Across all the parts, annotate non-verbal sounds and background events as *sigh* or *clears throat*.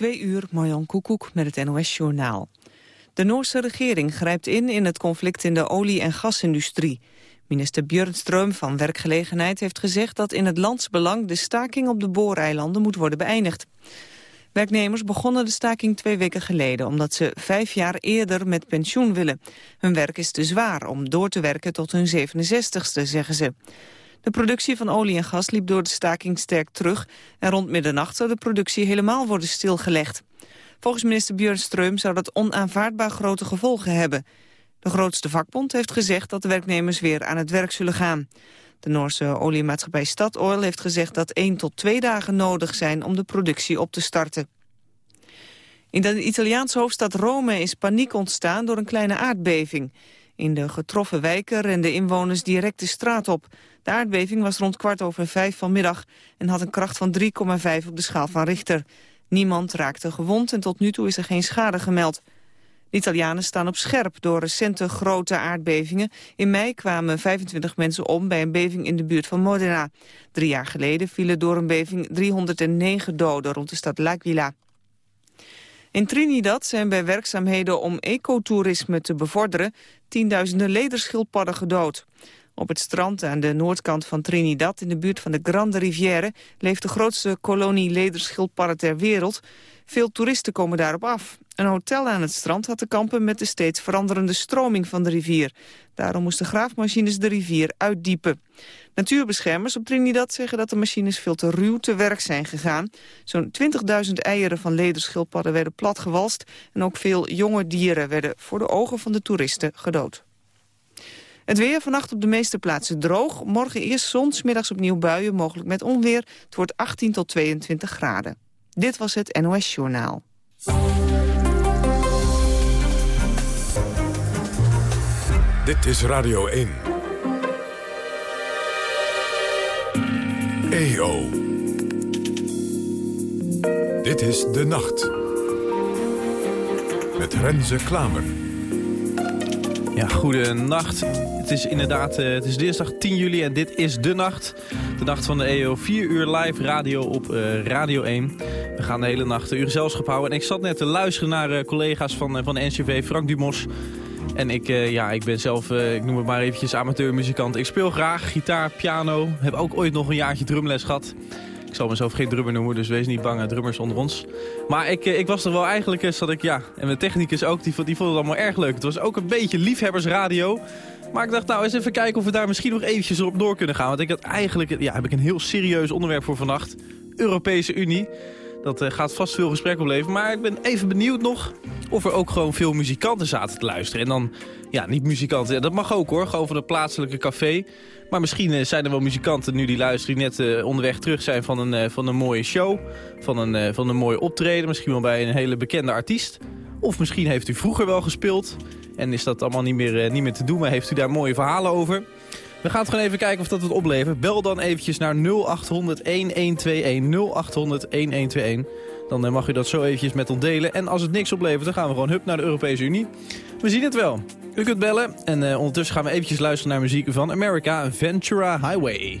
Twee uur, Marjan Koekoek met het NOS-journaal. De Noorse regering grijpt in in het conflict in de olie- en gasindustrie. Minister Björn van Werkgelegenheid heeft gezegd dat in het landsbelang de staking op de booreilanden moet worden beëindigd. Werknemers begonnen de staking twee weken geleden omdat ze vijf jaar eerder met pensioen willen. Hun werk is te zwaar om door te werken tot hun 67ste, zeggen ze. De productie van olie en gas liep door de staking sterk terug... en rond middernacht zou de productie helemaal worden stilgelegd. Volgens minister Björn Streum zou dat onaanvaardbaar grote gevolgen hebben. De grootste vakbond heeft gezegd dat de werknemers weer aan het werk zullen gaan. De Noorse oliemaatschappij Statoil heeft gezegd dat één tot twee dagen nodig zijn om de productie op te starten. In de Italiaanse hoofdstad Rome is paniek ontstaan door een kleine aardbeving. In de getroffen wijken renden inwoners direct de straat op. De aardbeving was rond kwart over vijf vanmiddag en had een kracht van 3,5 op de schaal van Richter. Niemand raakte gewond en tot nu toe is er geen schade gemeld. De Italianen staan op scherp door recente grote aardbevingen. In mei kwamen 25 mensen om bij een beving in de buurt van Modena. Drie jaar geleden vielen door een beving 309 doden rond de stad L'Aquila. In Trinidad zijn bij werkzaamheden om ecotourisme te bevorderen... tienduizenden lederschildpadden gedood. Op het strand aan de noordkant van Trinidad, in de buurt van de Grande Rivière... leeft de grootste kolonie lederschildpadden ter wereld. Veel toeristen komen daarop af. Een hotel aan het strand had te kampen met de steeds veranderende stroming van de rivier. Daarom moesten graafmachines de rivier uitdiepen. Natuurbeschermers op Trinidad zeggen dat de machines veel te ruw te werk zijn gegaan. Zo'n 20.000 eieren van lederschildpadden werden platgewalst... en ook veel jonge dieren werden voor de ogen van de toeristen gedood. Het weer vannacht op de meeste plaatsen droog. Morgen eerst zon, middags opnieuw buien, mogelijk met onweer. Het wordt 18 tot 22 graden. Dit was het NOS Journaal. Dit is Radio 1. EO. Dit is De Nacht. Met Renze Klamer. Ja, goedenacht. Het is inderdaad uh, het is dinsdag 10 juli en dit is De Nacht. De nacht van de EO. 4 uur live radio op uh, Radio 1. We gaan de hele nacht uur gezelschap houden. En ik zat net te luisteren naar uh, collega's van, van de NCV, Frank Dumos... En ik, uh, ja, ik ben zelf, uh, ik noem het maar eventjes amateurmuzikant. Ik speel graag gitaar, piano. Heb ook ooit nog een jaartje drumles gehad. Ik zal mezelf geen drummer noemen, dus wees niet bang, drummers onder ons. Maar ik, ik was er wel eigenlijk, ik, ja, en mijn technicus ook, die, die vond het allemaal erg leuk. Het was ook een beetje liefhebbersradio. Maar ik dacht, nou, eens even kijken of we daar misschien nog eventjes op door kunnen gaan. Want ik had eigenlijk, ja, heb ik een heel serieus onderwerp voor vannacht. Europese Unie. Dat uh, gaat vast veel gesprek opleveren. Maar ik ben even benieuwd nog of er ook gewoon veel muzikanten zaten te luisteren. En dan, ja, niet muzikanten, dat mag ook hoor, gewoon van het plaatselijke café. Maar misschien uh, zijn er wel muzikanten nu die luisteren die net uh, onderweg terug zijn van een, van een mooie show. Van een, van een mooie optreden, misschien wel bij een hele bekende artiest. Of misschien heeft u vroeger wel gespeeld en is dat allemaal niet meer, niet meer te doen, maar heeft u daar mooie verhalen over. We gaan het gewoon even kijken of dat het oplevert. Bel dan eventjes naar 0800 1121 0800 1121. Dan mag u dat zo eventjes met ons delen. En als het niks oplevert, dan gaan we gewoon hup naar de Europese Unie. We zien het wel. U kunt bellen. En uh, ondertussen gaan we eventjes luisteren naar muziek van America Ventura Highway.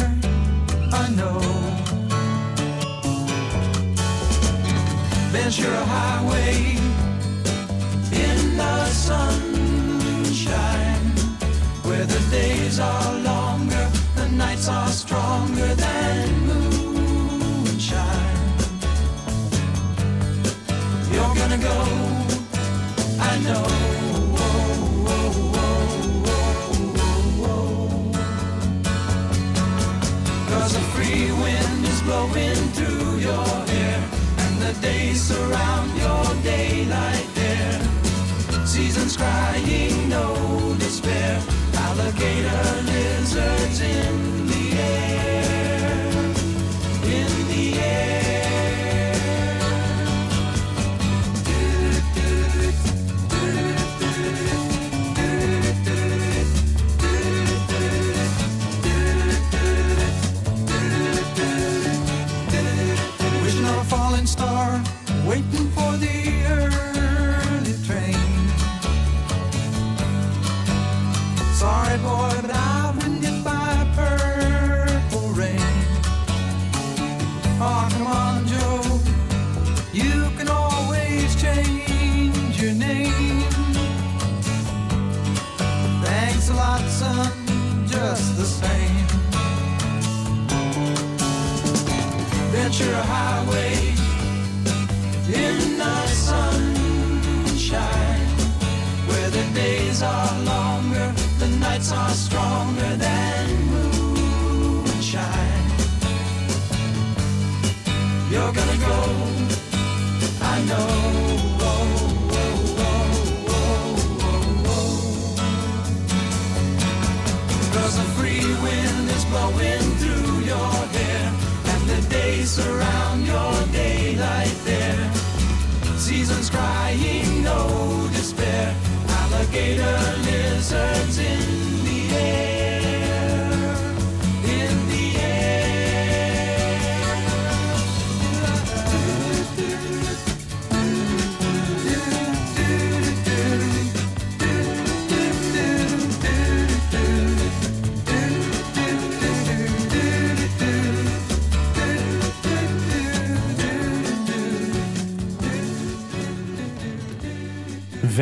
Ventura Highway in the sunshine, where the days are longer, the nights are stronger than moonshine. You're gonna go, I know. Cause a free wind is blowing through your days surround your daylight there. See crying, no despair. Alligator lizards in the air,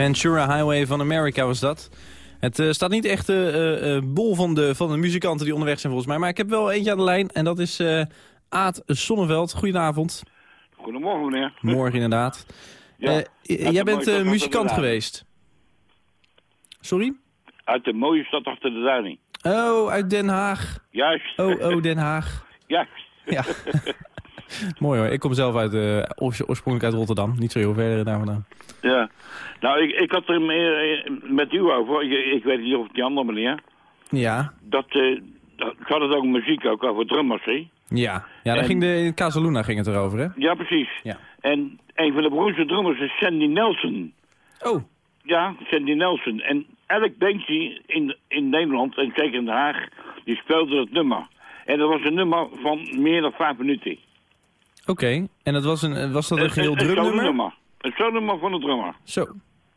Ventura Highway van America was dat. Het eh, staat niet echt eh, eh, bol van de, van de muzikanten die onderweg zijn volgens mij. Maar ik heb wel eentje aan de lijn en dat is Aad Sonneveld. Goedenavond. Goedemorgen, meneer. Morgen inderdaad. *laughs* Ja, de jij bent muzikant de geweest. Sorry? Uit de mooie stad achter de duining. Oh, uit Den Haag. Juist. Oh, oh, Den Haag. *laughs* Juist. Ja. *laughs* *laughs* Mooi hoor. Ik kom zelf uit, eh, oors- oorspronkelijk uit Rotterdam. Niet zo heel ver daar vandaan. Ja. Nou, ik, ik had er meer eh, met u over. Ik, ik weet niet of die andere meneer. Ja. Dat, eh dat ik had het ook muziek ook over drummers, hè? Ja. Ja, daar En- ging de, in Casaluna ging het erover, hè? Ja, precies. Ja. En een van de beroemdste drummers is Sandy Nelson. Oh. Ja, Sandy Nelson. En elk bandje in, in Nederland, en zeker in Den Haag, die speelde dat nummer. En dat was een nummer van meer dan vijf minuten. Oké. En dat was, een, was dat een geheel drumnummer? Een solo-nummer van de drummer. Zo.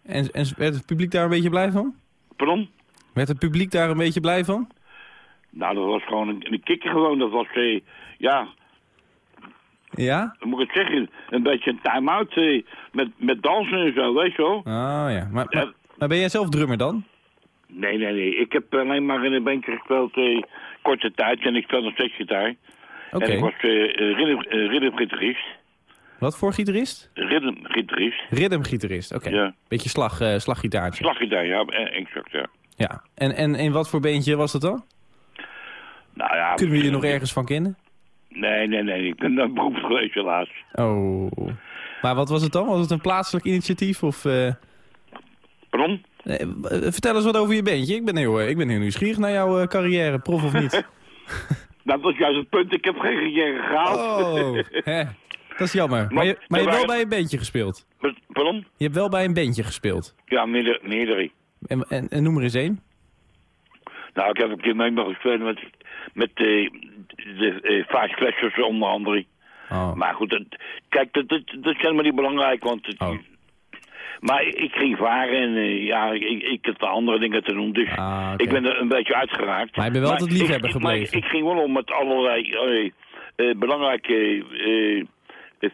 En, en werd het publiek daar een beetje blij van? Pardon? Werd het publiek daar een beetje blij van? Nou, dat was gewoon een, een kikker gewoon. Dat was, eh, ja, Ja? hoe moet ik het zeggen, een beetje een time-out eh, met, met dansen en zo, weet je wel. Oh ja. Maar, maar ben jij zelf drummer dan? Nee, nee, nee. Ik heb alleen maar in een bandje gespeeld eh, korte tijd en ik speel nog steeds gitaar. Oké. En ik was eh eh, eh, rhythmgitarist. Wat voor gitarist? Rhythmgitarist. Rhythmgitarist, oké. Ja. Beetje slag, eh, slaggitaartje. Slaggitaar, ja, eh, exact, ja. Ja. En, en in wat voor beentje was dat dan? Nou ja. Kunnen we je nog ergens van kennen? Nee, nee, nee. Ik ben dan beroemd geweest, helaas. Oh. Maar wat was het dan? Was het een plaatselijk initiatief? Of, eh, Pardon? eh, vertel eens wat over je beentje. Ik ben heel, eh, ik ben heel nieuwsgierig naar jouw eh, carrière, prof of niet. *laughs* Nou, dat is juist het punt. Ik heb geen carrière gehaald. Oh, *laughs* hè. dat is jammer. Maar Maar- je, maar je hebt wel maar- bij een bandje gespeeld. Pardon? Je hebt wel bij een bandje gespeeld. Ja, meerdere. meerdere. En, en, en noem er eens één. Nou, ik heb een keer mee mogen spelen met, met eh, de eh Five Clashers onder andere. Oh. Maar goed, dat, kijk, dat, dat, dat is helemaal niet belangrijk, want... Het, Oh. Maar ik, ging varen en eh, ja, ik, ik, had andere dingen te doen, dus Ah, ik ben er een beetje uitgeraakt. Maar je bent wel altijd liefhebber ik, ik- gebleven. Maar ik ging wel om met allerlei eh, eh, belangrijke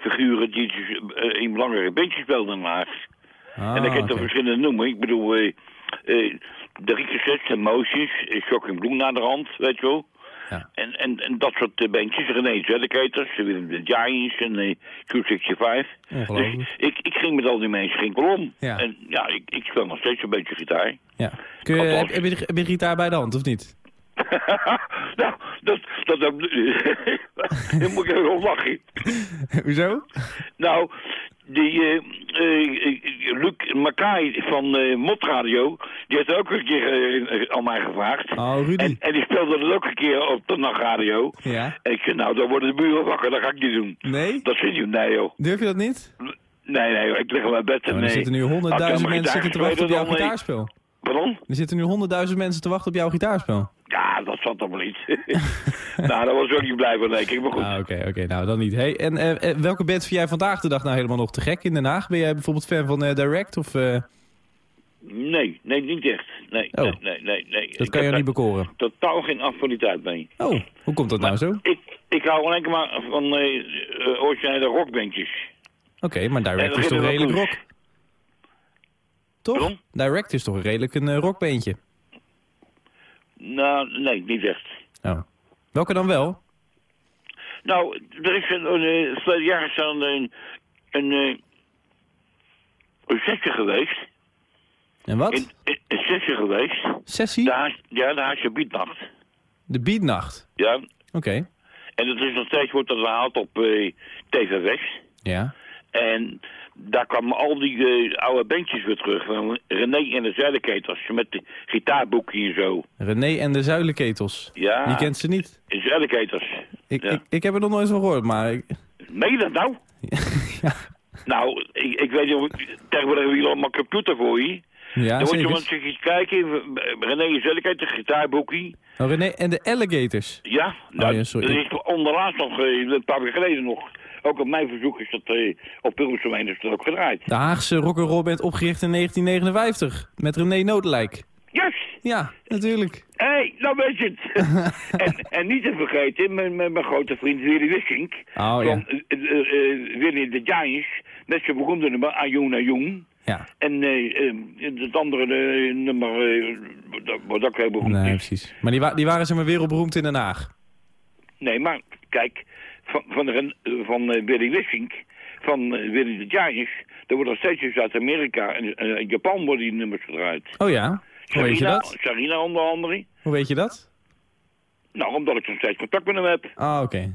figuren die dus, in belangrijke bandjes speelden maar. Ah, en ik heb er oké. verschillende noemen. Ik bedoel, de Rieke Sets, Emotions, Shocking Bloem naar de hand, weet je wel. Ja. En, en, en dat soort uh, bandjes, René Zelleketers, Willem de Giants en uh, Q65. Ongelooflijk. Dus ik, ik ging met al die mensen ging om. Ja. En ja, ik, ik speel nog steeds een beetje gitaar. Ja. Kun je, heb, Althans. heb, je, heb je gitaar bij de hand, of niet? *laughs* nou, dat... dat, dat *laughs* dan moet ik op lachen. *laughs* Hoezo? Nou, die, eh, Luc Makai van eh Mot Radio, die heeft ook een keer aan mij gevraagd. Oh, Rudy. En, en die speelde het ook een keer op de nachtradio. Ja. En ik zei, nou, dan worden de buren wakker, dat ga ik niet doen. Nee? Dat vind je, nee joh. Durf je dat niet? Nee, nee, joh, ik lig in mijn bed en Oh, nee. er zitten nu honderdduizend mensen te wachten op jouw gitaarspel. Pardon? Er zitten nu honderdduizend mensen te wachten op jouw gitaarspel. Ja, dat zat toch wel niet. *laughs* nou, daar was ik ook niet blij van, denk ik. Maar goed. Ah, oké, oké. Nou, dan niet. Hey, en eh, eh, welke band vind jij vandaag de dag nou helemaal nog te gek in Den Haag? Ben jij bijvoorbeeld fan van eh, Direct of... Nee, nee, niet echt. Nee, Oh. nee, nee, nee. nee. dat Ik kan je niet bekoren. totaal geen affiniteit mee. Oh, hoe komt dat nou zo? Oké, Ik, ik hou alleen maar van eh, originele rockbandjes. maar En Direct is toch redelijk rock? Toch? Direct is toch redelijk een rockbeentje? Nou, nee, niet echt. Oh. Welke dan wel? Nou, er is een, een, eh, verleden jaar is een, een, een, eh, een sessie geweest. En wat? In- een sessie geweest. Sessie? De ja, de Haagse Biednacht. De Beatnacht. Ja, Oké. en dat is nog steeds, wordt dat gehaald op eh, TV West. Ja. En daar kwamen al die eh, oude bandjes weer terug. Van René en de Zuiderketers met de gitaarboekje en zo. René en de Zuilenketels. Ja, Wie kent ze niet? de Zuiderketers. Ik, Ja. ik, ik heb er nog nooit van gehoord, maar... Ik... Meen je dat nou? *laughs* ja. Nou, ik, ik weet niet. Tegenwoordig hebben jullie allemaal computer voor je. Ja, Dan moet je eens eens kijken. René en Zuiderketers, gitaarboekje. Oh, René en de Alligators. Ja, nou, Oh, ja, sorry. dat is onderlaatst nog, eh, een paar weken geleden nog. Ook op mijn verzoek is dat eh, op Pilgrimsdomein is dat ook gedraaid. De Haagse rock'n'roll band opgericht in 1959. Met René Noodelijk. Yes! Ja, natuurlijk. Hé, hey, nou weet je het. *laughs* en, en niet te vergeten, mijn, mijn, mijn grote vriend Willy Wissink. Oh, van ja. eh, eh, Willy de Giants. Met zijn beroemde nummer Ayun Ayun. Ja. En eh, het andere nummer, dat- wat ook heel beroemd Nee, precies. Maar die, wa die waren zeg maar wereldberoemd in Den Haag. Nee, maar kijk, van, van, van eh, Willy Wissink, van eh, Willy de Giants, er wordt nog steeds in Zuid-Amerika en eh, Japan worden die nummers gedraaid. Oh ja? Hoe weet je Sarina- dat? Sarina onder andere. Hoe weet je dat? Nou, omdat ik nog steeds contact met hem heb. Ah, oké.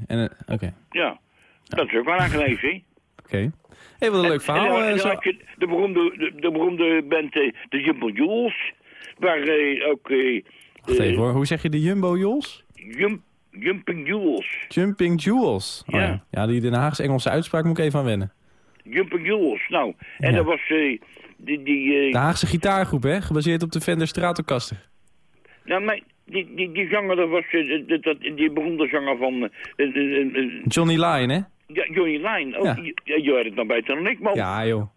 Oké. Ja, dat is ook wel aangenezen, hè? Oké. Hé, wat een leuk verhaal. en zo. je de beroemde, de, de beroemde band de Jumbo Jules, waar eh, ook eh, Wacht even hoor. Hoe zeg je de Jumbo Jols? Jump, Jumping Jules, Jumping Jewels. Oh, Ja. ja. ja, die Den Haagse Engelse uitspraak moet ik even aan wennen. Jumping Jules. Nou, en Ja. dat was eh, die, die, eh, De Haagse gitaargroep, hè? Gebaseerd op de Fender Stratocaster. nou, maar die, die, die zanger, dat was eh, dat, dat, die beroemde zanger van eh, Johnny Lyon, hè? ja, Johnny Lyon. Oh, Ja. je, je weet het nog beter dan ik, man. Ja, joh.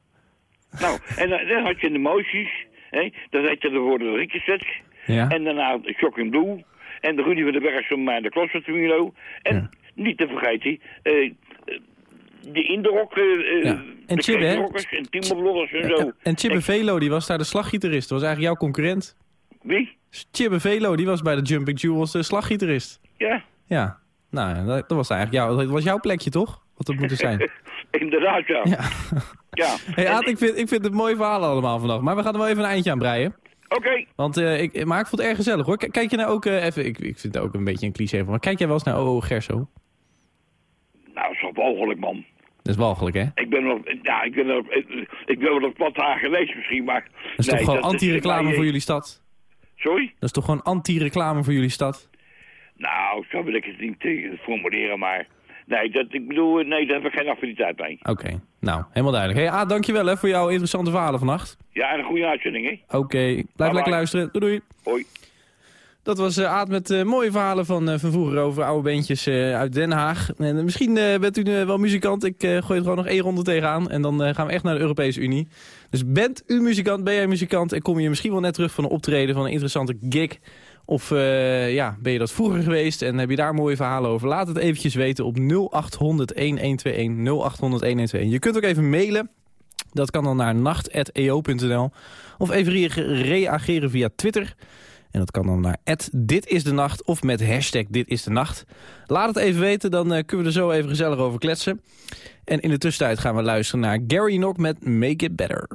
Nou, en dan, dan had je de Moties, hè, dat heette de woorden de Rikkensets. Ja. En daarna Shocking Blue. En de Rudy van den Berg van mij de Klossertruilo. En Ja. niet te vergeten, eh, de Indorok, eh eh, Ja. En de Chibbe, en en zo. En, en Chibbe Velo, die was daar de slaggitarist. Dat was eigenlijk jouw concurrent. Wie? Chibbe Velo, die was bij de Jumping Jewels de slaggitarist. Ja, Ja. Nou, dat, was eigenlijk jouw, dat was jouw plekje, toch? Wat dat moeten zijn. *laughs* inderdaad, ja. Ja. ja. Hey, Aad, ik vind, ik vind het mooie verhalen allemaal vandaag. Maar we gaan er wel even een eindje aan breien. Oké, Want, eh, ik, maar ik vond het erg gezellig, hoor. K- Kijk je nou ook eh, even... Ik, ik vind het ook een beetje een cliché van... Maar kijk jij wel eens naar OO Gerso? nou, zo mogelijk, man. Dat is walgelijk, hè? Ik ben nog, ja, ik ben nog, ik, ben nog wat haar geweest misschien, maar... Dat is toch gewoon anti-reclame voor jullie stad? Sorry? Dat is toch gewoon anti-reclame voor jullie stad? Nou, zo wil ik het niet formuleren, maar... Nee, dat, ik bedoel, nee, daar heb ik geen affiniteit bij. Oké, nou, helemaal duidelijk. Hey, Aad, dankjewel hè, voor jouw interessante verhalen vannacht. Ja, en een goede uitzending, hè? Oké, blijf bye. lekker luisteren. Doei doei. Hoi. Dat was eh, Aad met eh, mooie verhalen van, eh, van vroeger over oude bandjes uit Den Haag. En, misschien bent u wel muzikant. Ik gooi er gewoon nog één ronde tegenaan. En dan gaan we echt naar de Europese Unie. Dus bent u muzikant, ben jij muzikant... en kom je misschien wel net terug van een optreden van een interessante gig... Of eh, ja, ben je dat vroeger geweest en heb je daar mooie verhalen over? Laat het eventjes weten op 0800-1121. 0800-1121. Je kunt ook even mailen. Dat kan dan naar nacht.eo.nl. Of even re- reageren via Twitter. En dat kan dan naar dit is de nacht of met hashtag dit is de nacht. Laat het even weten, dan eh, kunnen we er zo even gezellig over kletsen. En in de tussentijd gaan we luisteren naar Gary Nock met Make It Better.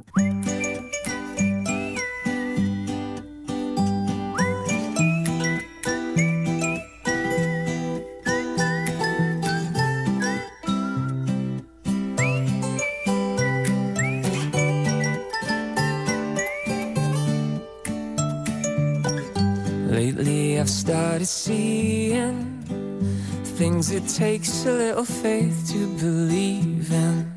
I've started seeing things it takes a little faith to believe in.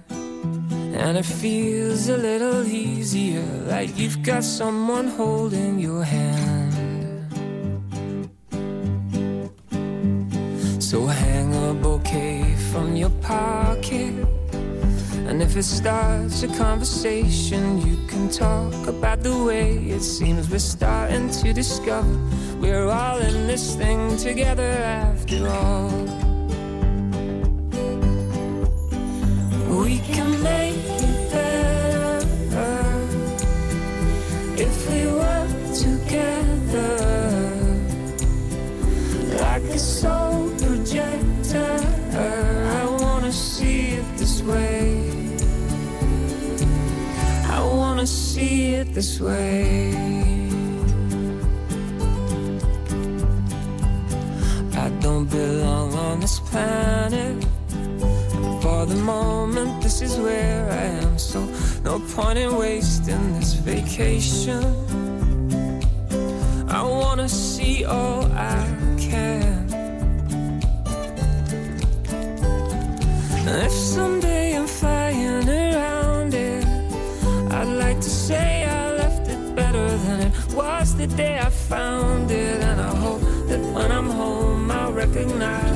And it feels a little easier, like you've got someone holding your hand. So hang a bouquet from your pocket. And if it starts a conversation, you can talk about the way it seems we're starting to discover we're all in this thing together after all. We can make it better if we work together like a soul projector. I wanna see it this way. I wanna see it this way. Planet. For the moment, this is where I am. So, no point in wasting this vacation. I wanna see all I can. If someday I'm flying around it, I'd like to say I left it better than it was the day I found it. And I hope that when I'm home, I'll recognize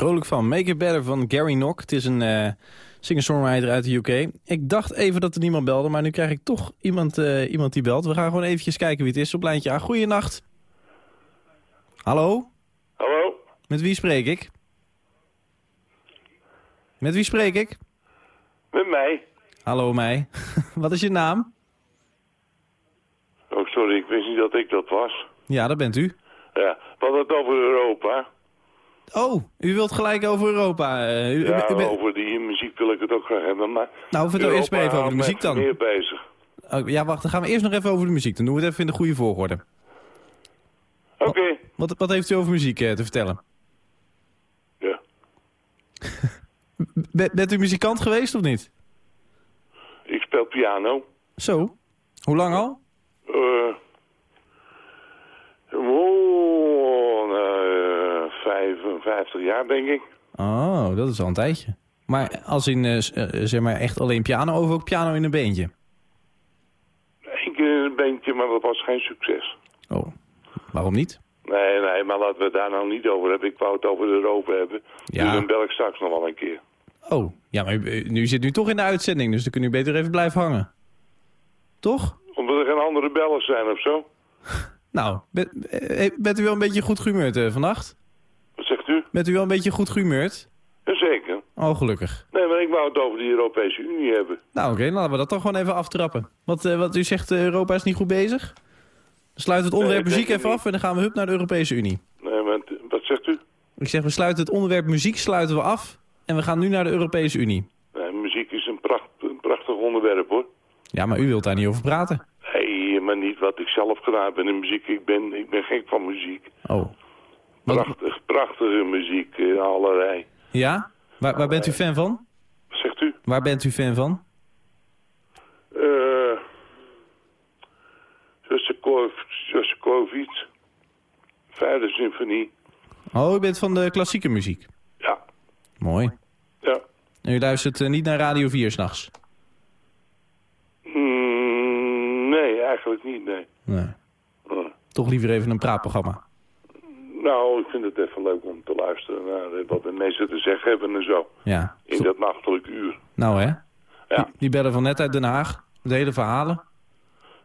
vrolijk van. Make It Better van Gary Nock. Het is een eh singer-songwriter uit de UK. Ik dacht even dat er niemand belde, maar nu krijg ik toch iemand, eh, iemand die belt. We gaan gewoon eventjes kijken wie het is op lijntje A. Goeienacht. Hallo? Hallo? Met wie spreek ik? Met wie spreek ik? Met mij? Hallo mij. *laughs* Wat is je naam? Oh, sorry, ik wist niet dat ik dat was. Ja, dat bent u. Ja, we hadden het over Europa. Oh, u wilt gelijk over Europa. eh, u, Ja, u bent- over die muziek wil ik het ook graag hebben, maar... Nou, vertel eerst maar even over de muziek dan. meer bezig. Oh, ja, wacht, dan gaan we eerst nog even over de muziek. Dan doen we het even in de goede volgorde. Oké. Wat, wat heeft u over muziek eh, te vertellen? Ja. *laughs* Be- bent u muzikant geweest of niet? Ik speel piano. Zo. Hoe lang al? Eh... 50 jaar, denk ik. Oh, dat is al een tijdje. Maar als in, eh, eh, zeg maar, echt alleen piano of ook piano in een beentje? Eén eh, keer een beentje, maar dat was geen succes. Oh, waarom niet? Nee, nee, maar laten we het daar nou niet over hebben. Ik wou het over de roven hebben. Ja. Dus bel ik straks nog wel een keer. Oh, ja, maar u, zit nu toch in de uitzending, dus dan kunt u beter even blijven hangen. Toch? Omdat er geen andere bellen zijn of zo. *laughs* nou, bent, u wel een beetje goed gehumeurd vannacht? Bent u wel een beetje goed gehumeurd? Jazeker. Oh, gelukkig. Nee, maar ik wou het over de Europese Unie hebben. Nou, oké, laten we dat toch gewoon even aftrappen. Wat, eh, wat u zegt, eh, Europa is niet goed bezig? Dan sluiten we het onderwerp Nee, muziek even af en dan gaan we hup naar de Europese Unie. Nee, maar wat zegt u? Ik zeg, we sluiten het onderwerp muziek sluiten we af en we gaan nu naar de Europese Unie. Nee, muziek is een, pracht, een prachtig onderwerp, hoor. Ja, maar u wilt daar niet over praten. Nee, maar niet wat ik zelf gedaan ben in muziek. Ik ben, ik ben gek van muziek. Oh. Prachtig, prachtige muziek, eh, allerlei. Ja? Waar, waar bent u fan van? Zegt u? Waar bent u fan van? Eh Shostakovich, vijfde symfonie. Oh, u bent van de klassieke muziek. Ja, Mooi. ja. En u luistert eh, niet naar Radio 4 s'nachts? Mm, nee, eigenlijk niet, nee. Nee. Toch liever even een praatprogramma. Nou, ik vind het even leuk om te luisteren naar eh, wat de mensen te zeggen hebben en zo. Ja. In dat nachtelijk uur. Nou hè? Ja. Die bellen van net uit Den Haag. De hele verhalen.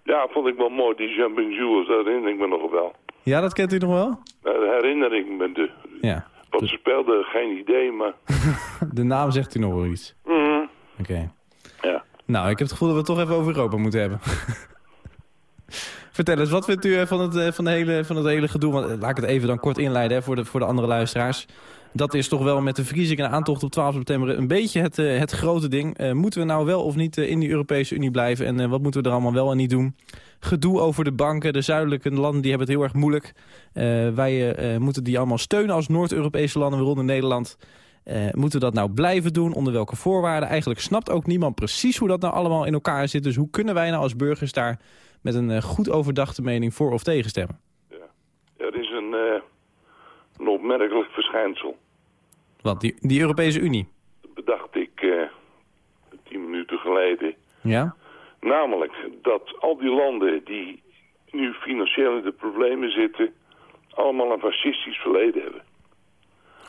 Ja, vond ik wel mooi, die Jumping Jewels, dat herinner ik me nog wel. Ja, dat kent u nog wel? Eh, De herinnering met de... Ja. Wat ze speelden, geen idee, maar... *laughs* De naam zegt u nog wel iets. Mhm. Oké. Ja. Nou, ik heb het gevoel dat we het toch even over Europa moeten hebben. *laughs* Vertel eens, wat vindt u eh, van het, eh, van de hele, van het hele gedoe? Want, eh, laat ik het even dan kort inleiden hè, voor, de, voor de andere luisteraars. Dat is toch wel met de verkiezingen en aantocht op 12 september een beetje het, het grote ding. Moeten we nou wel of niet in die Europese Unie blijven? En wat moeten we er allemaal wel en niet doen? Gedoe over de banken, de zuidelijke landen die hebben het heel erg moeilijk. Wij moeten die allemaal steunen als Noord-Europese landen, waaronder Nederland. Moeten we dat nou blijven doen? Onder welke voorwaarden? Eigenlijk snapt ook niemand precies hoe dat nou allemaal in elkaar zit. Dus hoe kunnen wij nou als burgers daar met een eh, goed overdachte mening voor of tegen stemmen? Er is een, eh, een opmerkelijk verschijnsel. Want die, die Europese Unie. Dat bedacht ik eh, tien minuten geleden. Ja? Namelijk dat al die landen die nu financieel in de problemen zitten... allemaal een fascistisch verleden hebben.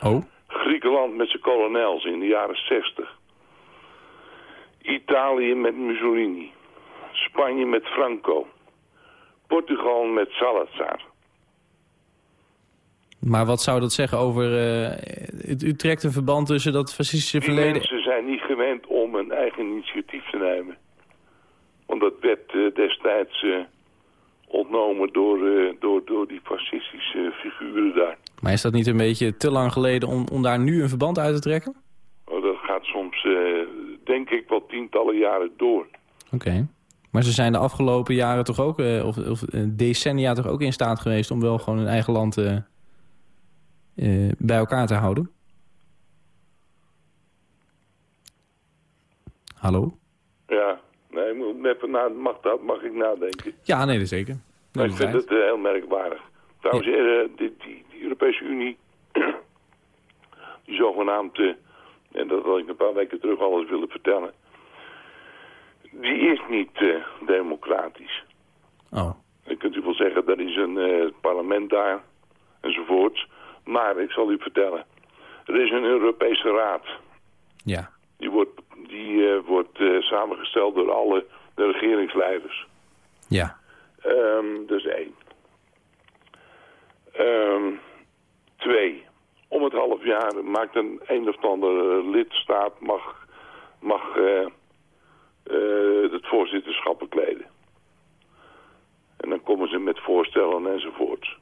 Oh? Griekenland met zijn kolonels in de jaren 60. Italië met Mussolini. Spanje met Franco. Portugal met Salazar. Maar wat zou dat zeggen over... eh, u, trekt een verband tussen dat fascistische Die verleden... mensen zijn niet gewend om een eigen initiatief te nemen. Want dat werd eh, destijds eh, ontnomen door, door, door die fascistische figuren daar. Maar is dat niet een beetje te lang geleden om, om daar nu een verband uit te trekken? Oh, dat gaat soms, denk ik, wel tientallen jaren door. Oké. Maar ze zijn de afgelopen jaren toch ook, eh, of, of eh, decennia toch ook in staat geweest... om wel gewoon hun eigen land eh, bij elkaar te houden? Hallo? Ja, nee, ik moet even na, mag, dat, mag ik nadenken. Ja, nee, dat zeker. Ik vind het heel merkwaardig. Trouwens, eh, die, die, die Europese Unie, *clears throat* die zogenaamd, en dat had ik een paar weken terug al eens willen vertellen, die is niet eh, democratisch. Oh, Dan kunt u wel zeggen, er is een eh, parlement daar, enzovoorts. Maar ik zal u vertellen, er is een Europese raad. ja. Die wordt, die, eh, wordt samengesteld door alle de regeringsleiders. Ja. Ehm dat is één. Ehm, twee. Om het half jaar maakt een een of andere lidstaat mag, mag eh, het voorzitterschap bekleden. En dan komen ze met voorstellen enzovoorts.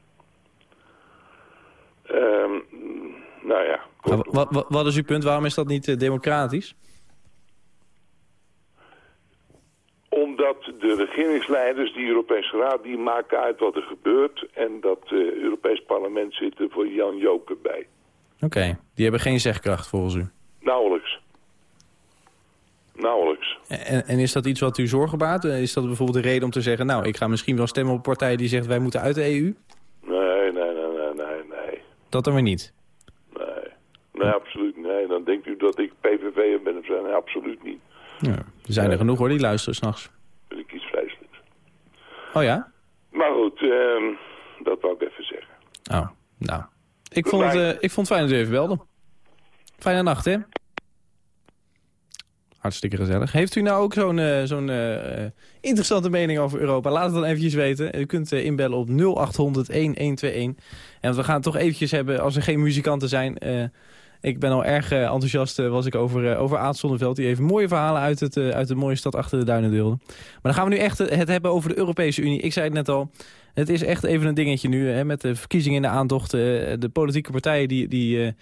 Ehm, nou ja. Maar wa- wa- wa- wat is uw punt? Waarom is dat niet eh, democratisch? Omdat de regeringsleiders, die Europese Raad, die maken uit wat er gebeurt. En dat eh Europees parlement zit er voor Jan Joker bij. Oké, die hebben geen zegkracht volgens u. Nauwelijks. Nauwelijks. En, en is dat iets wat u zorgen baart? Eh, Is dat bijvoorbeeld de reden om te zeggen... nou, ik ga misschien wel stemmen op een partij die zegt... wij moeten uit de EU? Nee, nee, nee, nee, nee, nee. Dat dan weer niet. Nee, nee absoluut nee. Dan denkt u dat ik PVV'er ben of zo. Nee, absoluut niet. Ja, er zijn er genoeg hoor, die luisteren s'nachts. ik iets vreselijks. Oh ja? Maar goed, ehm, dat wou ik even zeggen. Oh, nou. Ik vond, het, eh, ik vond het fijn dat u even belde. Fijne nacht, hè? Hartstikke gezellig. Heeft u nou ook zo'n eh, zo'n eh, interessante mening over Europa? Laat het dan eventjes weten. U kunt eh, inbellen op 0800-1121. En we gaan het toch eventjes hebben, als er geen muzikanten zijn... ik ben al erg enthousiast, was ik over, over Aad Zonneveld... die even mooie verhalen uit, het, uit de mooie stad achter de duinen deelde. Maar dan gaan we nu echt het hebben over de Europese Unie. Ik zei het net al, het is echt even een dingetje nu... Hè, met de verkiezingen in de aantocht. de politieke partijen die, die, die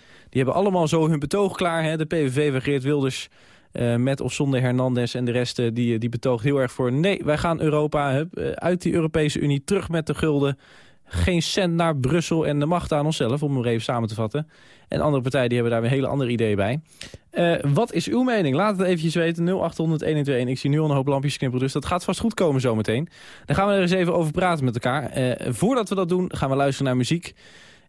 hebben allemaal zo hun betoog klaar. Hè. De PVV van Geert Wilders... eh, met of zonder Hernandez en de rest eh, die, die betoogt heel erg voor... nee, wij gaan Europa eh, uit die Europese Unie terug met de gulden geen cent naar Brussel en de macht aan onszelf, om hem even samen te vatten. En andere partijen die hebben daar weer hele andere ideeën bij. Wat is uw mening? Laat het eventjes weten. 0800 121. Ik zie nu al een hoop lampjes knipperen, dus dat gaat vast goed komen zometeen. Dan gaan we er eens even over praten met elkaar. Voordat we dat doen, gaan we luisteren naar muziek.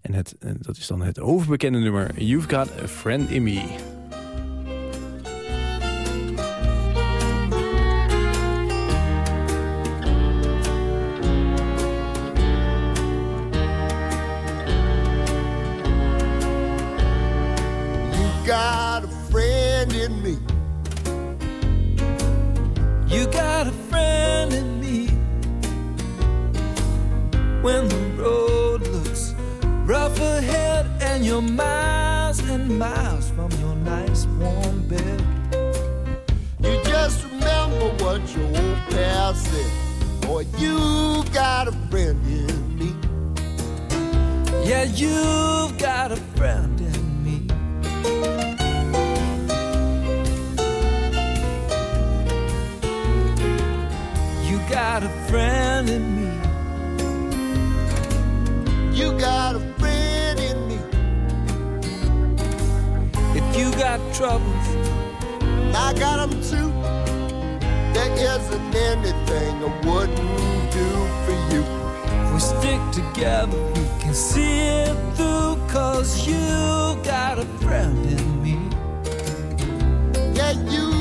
En het, dat is dan het overbekende nummer You've Got a Friend in Me. When the road looks rough ahead and you're miles and miles from your nice warm bed. You just remember what your old past said. Boy, you got a friend in me. Yeah, you've got a friend in me. You got a friend in me. You got a friend in me. If you got troubles, I got them too. There isn't anything I wouldn't do for you. if we stick together, we can see it through. Cause you got a friend in me. Yeah, you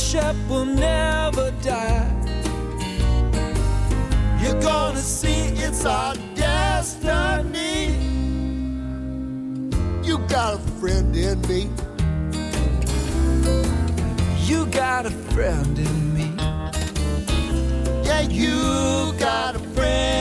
friendship will never die. you're gonna see it's our destiny. You got a friend in me. You got a friend in me. Yeah, you got a friend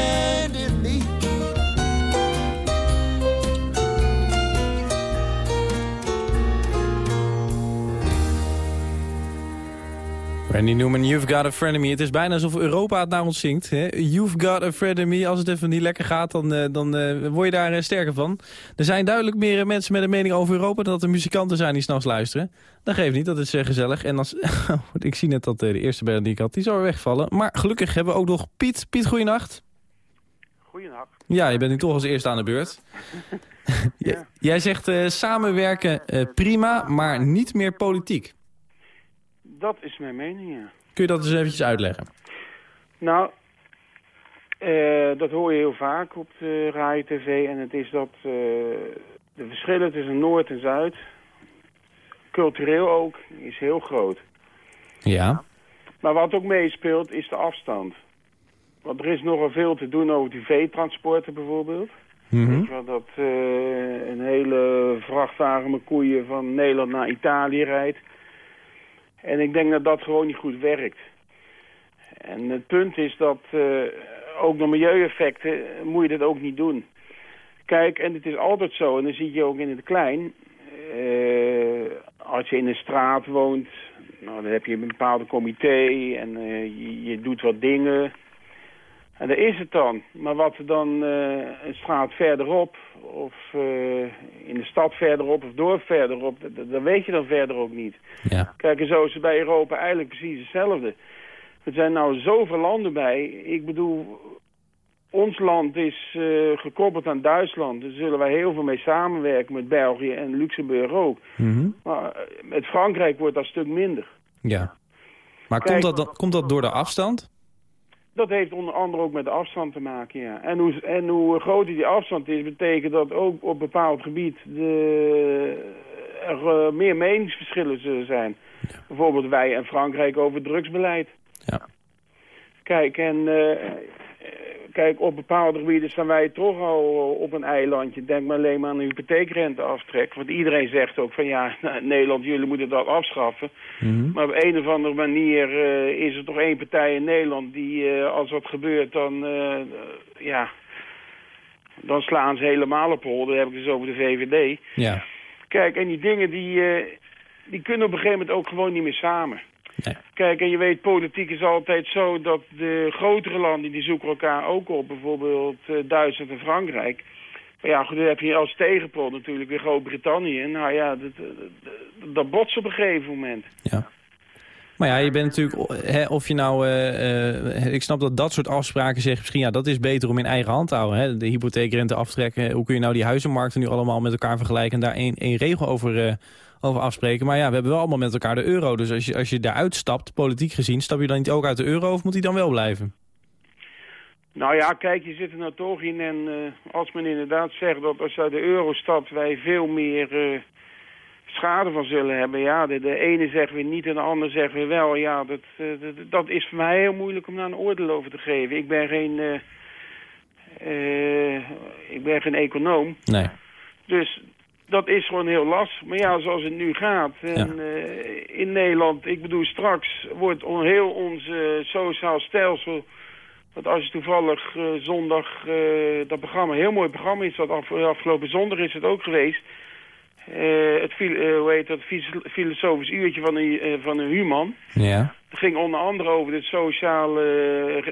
Randy Newman, You've Got a Me. Het is bijna alsof Europa het naar ons zingt. Hè? You've Got a Me. Als het even niet lekker gaat, dan, eh, dan eh, word je daar eh, sterker van. Er zijn duidelijk meer mensen met een mening over Europa... dan dat er muzikanten zijn die s'nachts luisteren. Dat geeft niet, dat is gezellig. En als, *laughs* ik zie net dat de eerste bellen die ik had, die zou weer wegvallen. Maar gelukkig hebben we ook nog Piet. Piet, goeienacht. Goeienacht. Ja, je bent nu toch als eerste aan de beurt. *laughs* Jij zegt samenwerken prima, maar niet meer politiek. Dat is mijn mening, ja. Kun je dat eens eventjes uitleggen? Nou, eh, dat hoor je heel vaak op de radio tv. En het is dat eh, de verschillen tussen Noord en Zuid, cultureel ook, is heel groot. Ja. Maar wat ook meespeelt is de afstand. Want er is nogal veel te doen over die veetransporten bijvoorbeeld. Mhm. Weet je wel, dat eh, een hele vrachtwagen met koeien van Nederland naar Italië rijdt. En ik denk dat dat gewoon niet goed werkt. En het punt is dat eh, ook door milieueffecten moet je dat ook niet doen. Kijk, en het is altijd zo, en dan zie je ook in het klein... eh, als je in een straat woont, nou, dan heb je een bepaalde comité en eh, je, je doet wat dingen... En daar is het dan. Maar wat er dan eh, een straat verderop, of eh, in de stad verderop, of dorp verderop, dat, weet je dan verder ook niet. Ja. Kijk, en zo is het bij Europa eigenlijk precies hetzelfde. Er zijn nou zoveel landen bij. Ik bedoel, ons land is eh, gekoppeld aan Duitsland. Daar zullen wij heel veel mee samenwerken, met België en Luxemburg ook. Mhm. Maar met Frankrijk wordt dat een stuk minder. Ja. Maar Kijk, komt, dat, dan- komt dat door de afstand? Dat heeft onder andere ook met de afstand te maken, ja. En hoe, en hoe groter die afstand is, betekent dat ook op bepaald gebied de, er eh, meer meningsverschillen zullen zijn. Bijvoorbeeld wij en Frankrijk over drugsbeleid. Ja. Kijk, en eh, kijk, op bepaalde gebieden staan wij toch al op een eilandje. Denk maar alleen maar aan de hypotheekrenteaftrek. Want iedereen zegt ook van ja, *laughs* nou, Nederland, jullie moeten dat afschaffen. Mhm. Maar op een of andere manier eh, is er toch één partij in Nederland die, eh, als dat gebeurt, dan, eh, eh, ja, dan slaan ze helemaal op hol. Dan heb ik dus over de VVD. Ja. Kijk, en die dingen die, eh, die kunnen op een gegeven moment ook gewoon niet meer samen. Nee. Kijk, en je weet, politiek is altijd zo dat de grotere landen, die zoeken elkaar ook op. Bijvoorbeeld eh, Duitsland en Frankrijk. Maar ja, goed, dan heb je als tegenpol natuurlijk weer Groot-Brittannië. Nou ja, dat, dat, dat botst op een gegeven moment. Ja. Maar ja, je bent natuurlijk, hè, of je nou, eh, eh, ik snap dat dat soort afspraken zeggen misschien, ja, dat is beter om in eigen hand te houden. Hè? De hypotheekrente aftrekken, hoe kun je nou die huizenmarkten nu allemaal met elkaar vergelijken en daar één, regel over, eh, over afspreken. Maar ja, we hebben wel allemaal met elkaar de euro, dus als je, als je daaruit stapt, politiek gezien, stap je dan niet ook uit de euro of moet die dan wel blijven? Nou ja, kijk, je zit er nou toch in. En eh, als men inderdaad zegt dat als uit de euro stapt wij veel meer eh, schade van zullen hebben. Ja, de, de ene zegt weer niet en de ander zegt weer wel. Ja, dat, eh, dat, dat is voor mij heel moeilijk om daar een oordeel over te geven. Ik ben geen, ik ben geen econoom. Nee. Dus dat is gewoon heel lastig. Maar ja, zoals het nu gaat. En, eh, in Nederland, ik bedoel, straks wordt on- heel ons sociaal stelsel... Want als je toevallig eh, zondag eh, dat programma, een heel mooi programma is... dat af, afgelopen zondag is het ook geweest... Het hoe heet dat, fis- filosofisch uurtje van een, van een huurman. Ja. Het ging onder andere over de sociale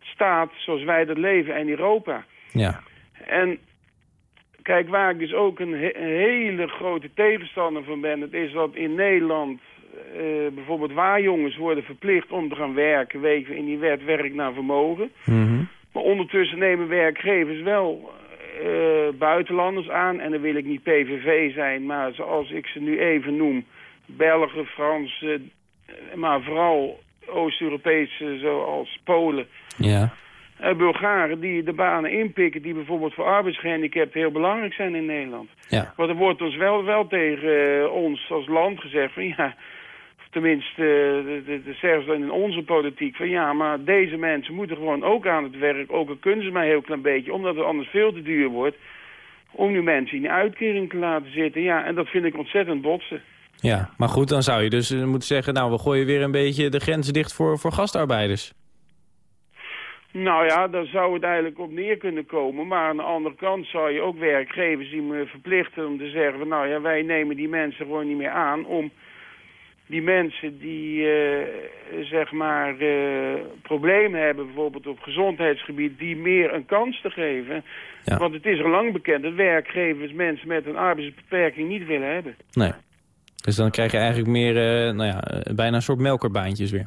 staat zoals wij dat leven in Europa. Ja. En kijk, waar ik dus ook een, he- een hele grote tegenstander van ben... het is dat in Nederland eh, bijvoorbeeld waarjongens worden verplicht om te gaan werken... wegen in die wet werk naar vermogen. Mhm. Maar ondertussen nemen werkgevers wel eh, buitenlanders aan. En dan wil ik niet PVV zijn, maar zoals ik ze nu even noem... Belgen, Fransen, eh, maar vooral Oost-Europese zoals Polen... Ja. En Bulgaren die de banen inpikken... die bijvoorbeeld voor arbeidsgehandicapten heel belangrijk zijn in Nederland. Ja. Want er wordt ons wel, wel tegen eh, ons als land gezegd van ja... tenminste, eh, de, de, de, zelfs in onze politiek van ja, maar deze mensen moeten gewoon ook aan het werk. Ook al kunnen ze maar een heel klein beetje, omdat het anders veel te duur wordt. Om nu mensen in de uitkering te laten zitten. Ja, en dat vind ik ontzettend botsen. Ja, maar goed, dan zou je dus eh, moeten zeggen... nou, we gooien weer een beetje de grenzen dicht voor, voor gastarbeiders. Nou ja, daar zou het eigenlijk op neer kunnen komen. Maar aan de andere kant zou je ook werkgevers die me verplichten om te zeggen... Van, nou ja, wij nemen die mensen gewoon niet meer aan om die mensen die eh, zeg maar eh, problemen hebben, bijvoorbeeld op gezondheidsgebied, die meer een kans te geven. Ja. Want het is al lang bekend dat werkgevers mensen met een arbeidsbeperking niet willen hebben. Nee. Dus dan krijg je eigenlijk meer, eh, nou ja, bijna een soort melkerbaantjes weer.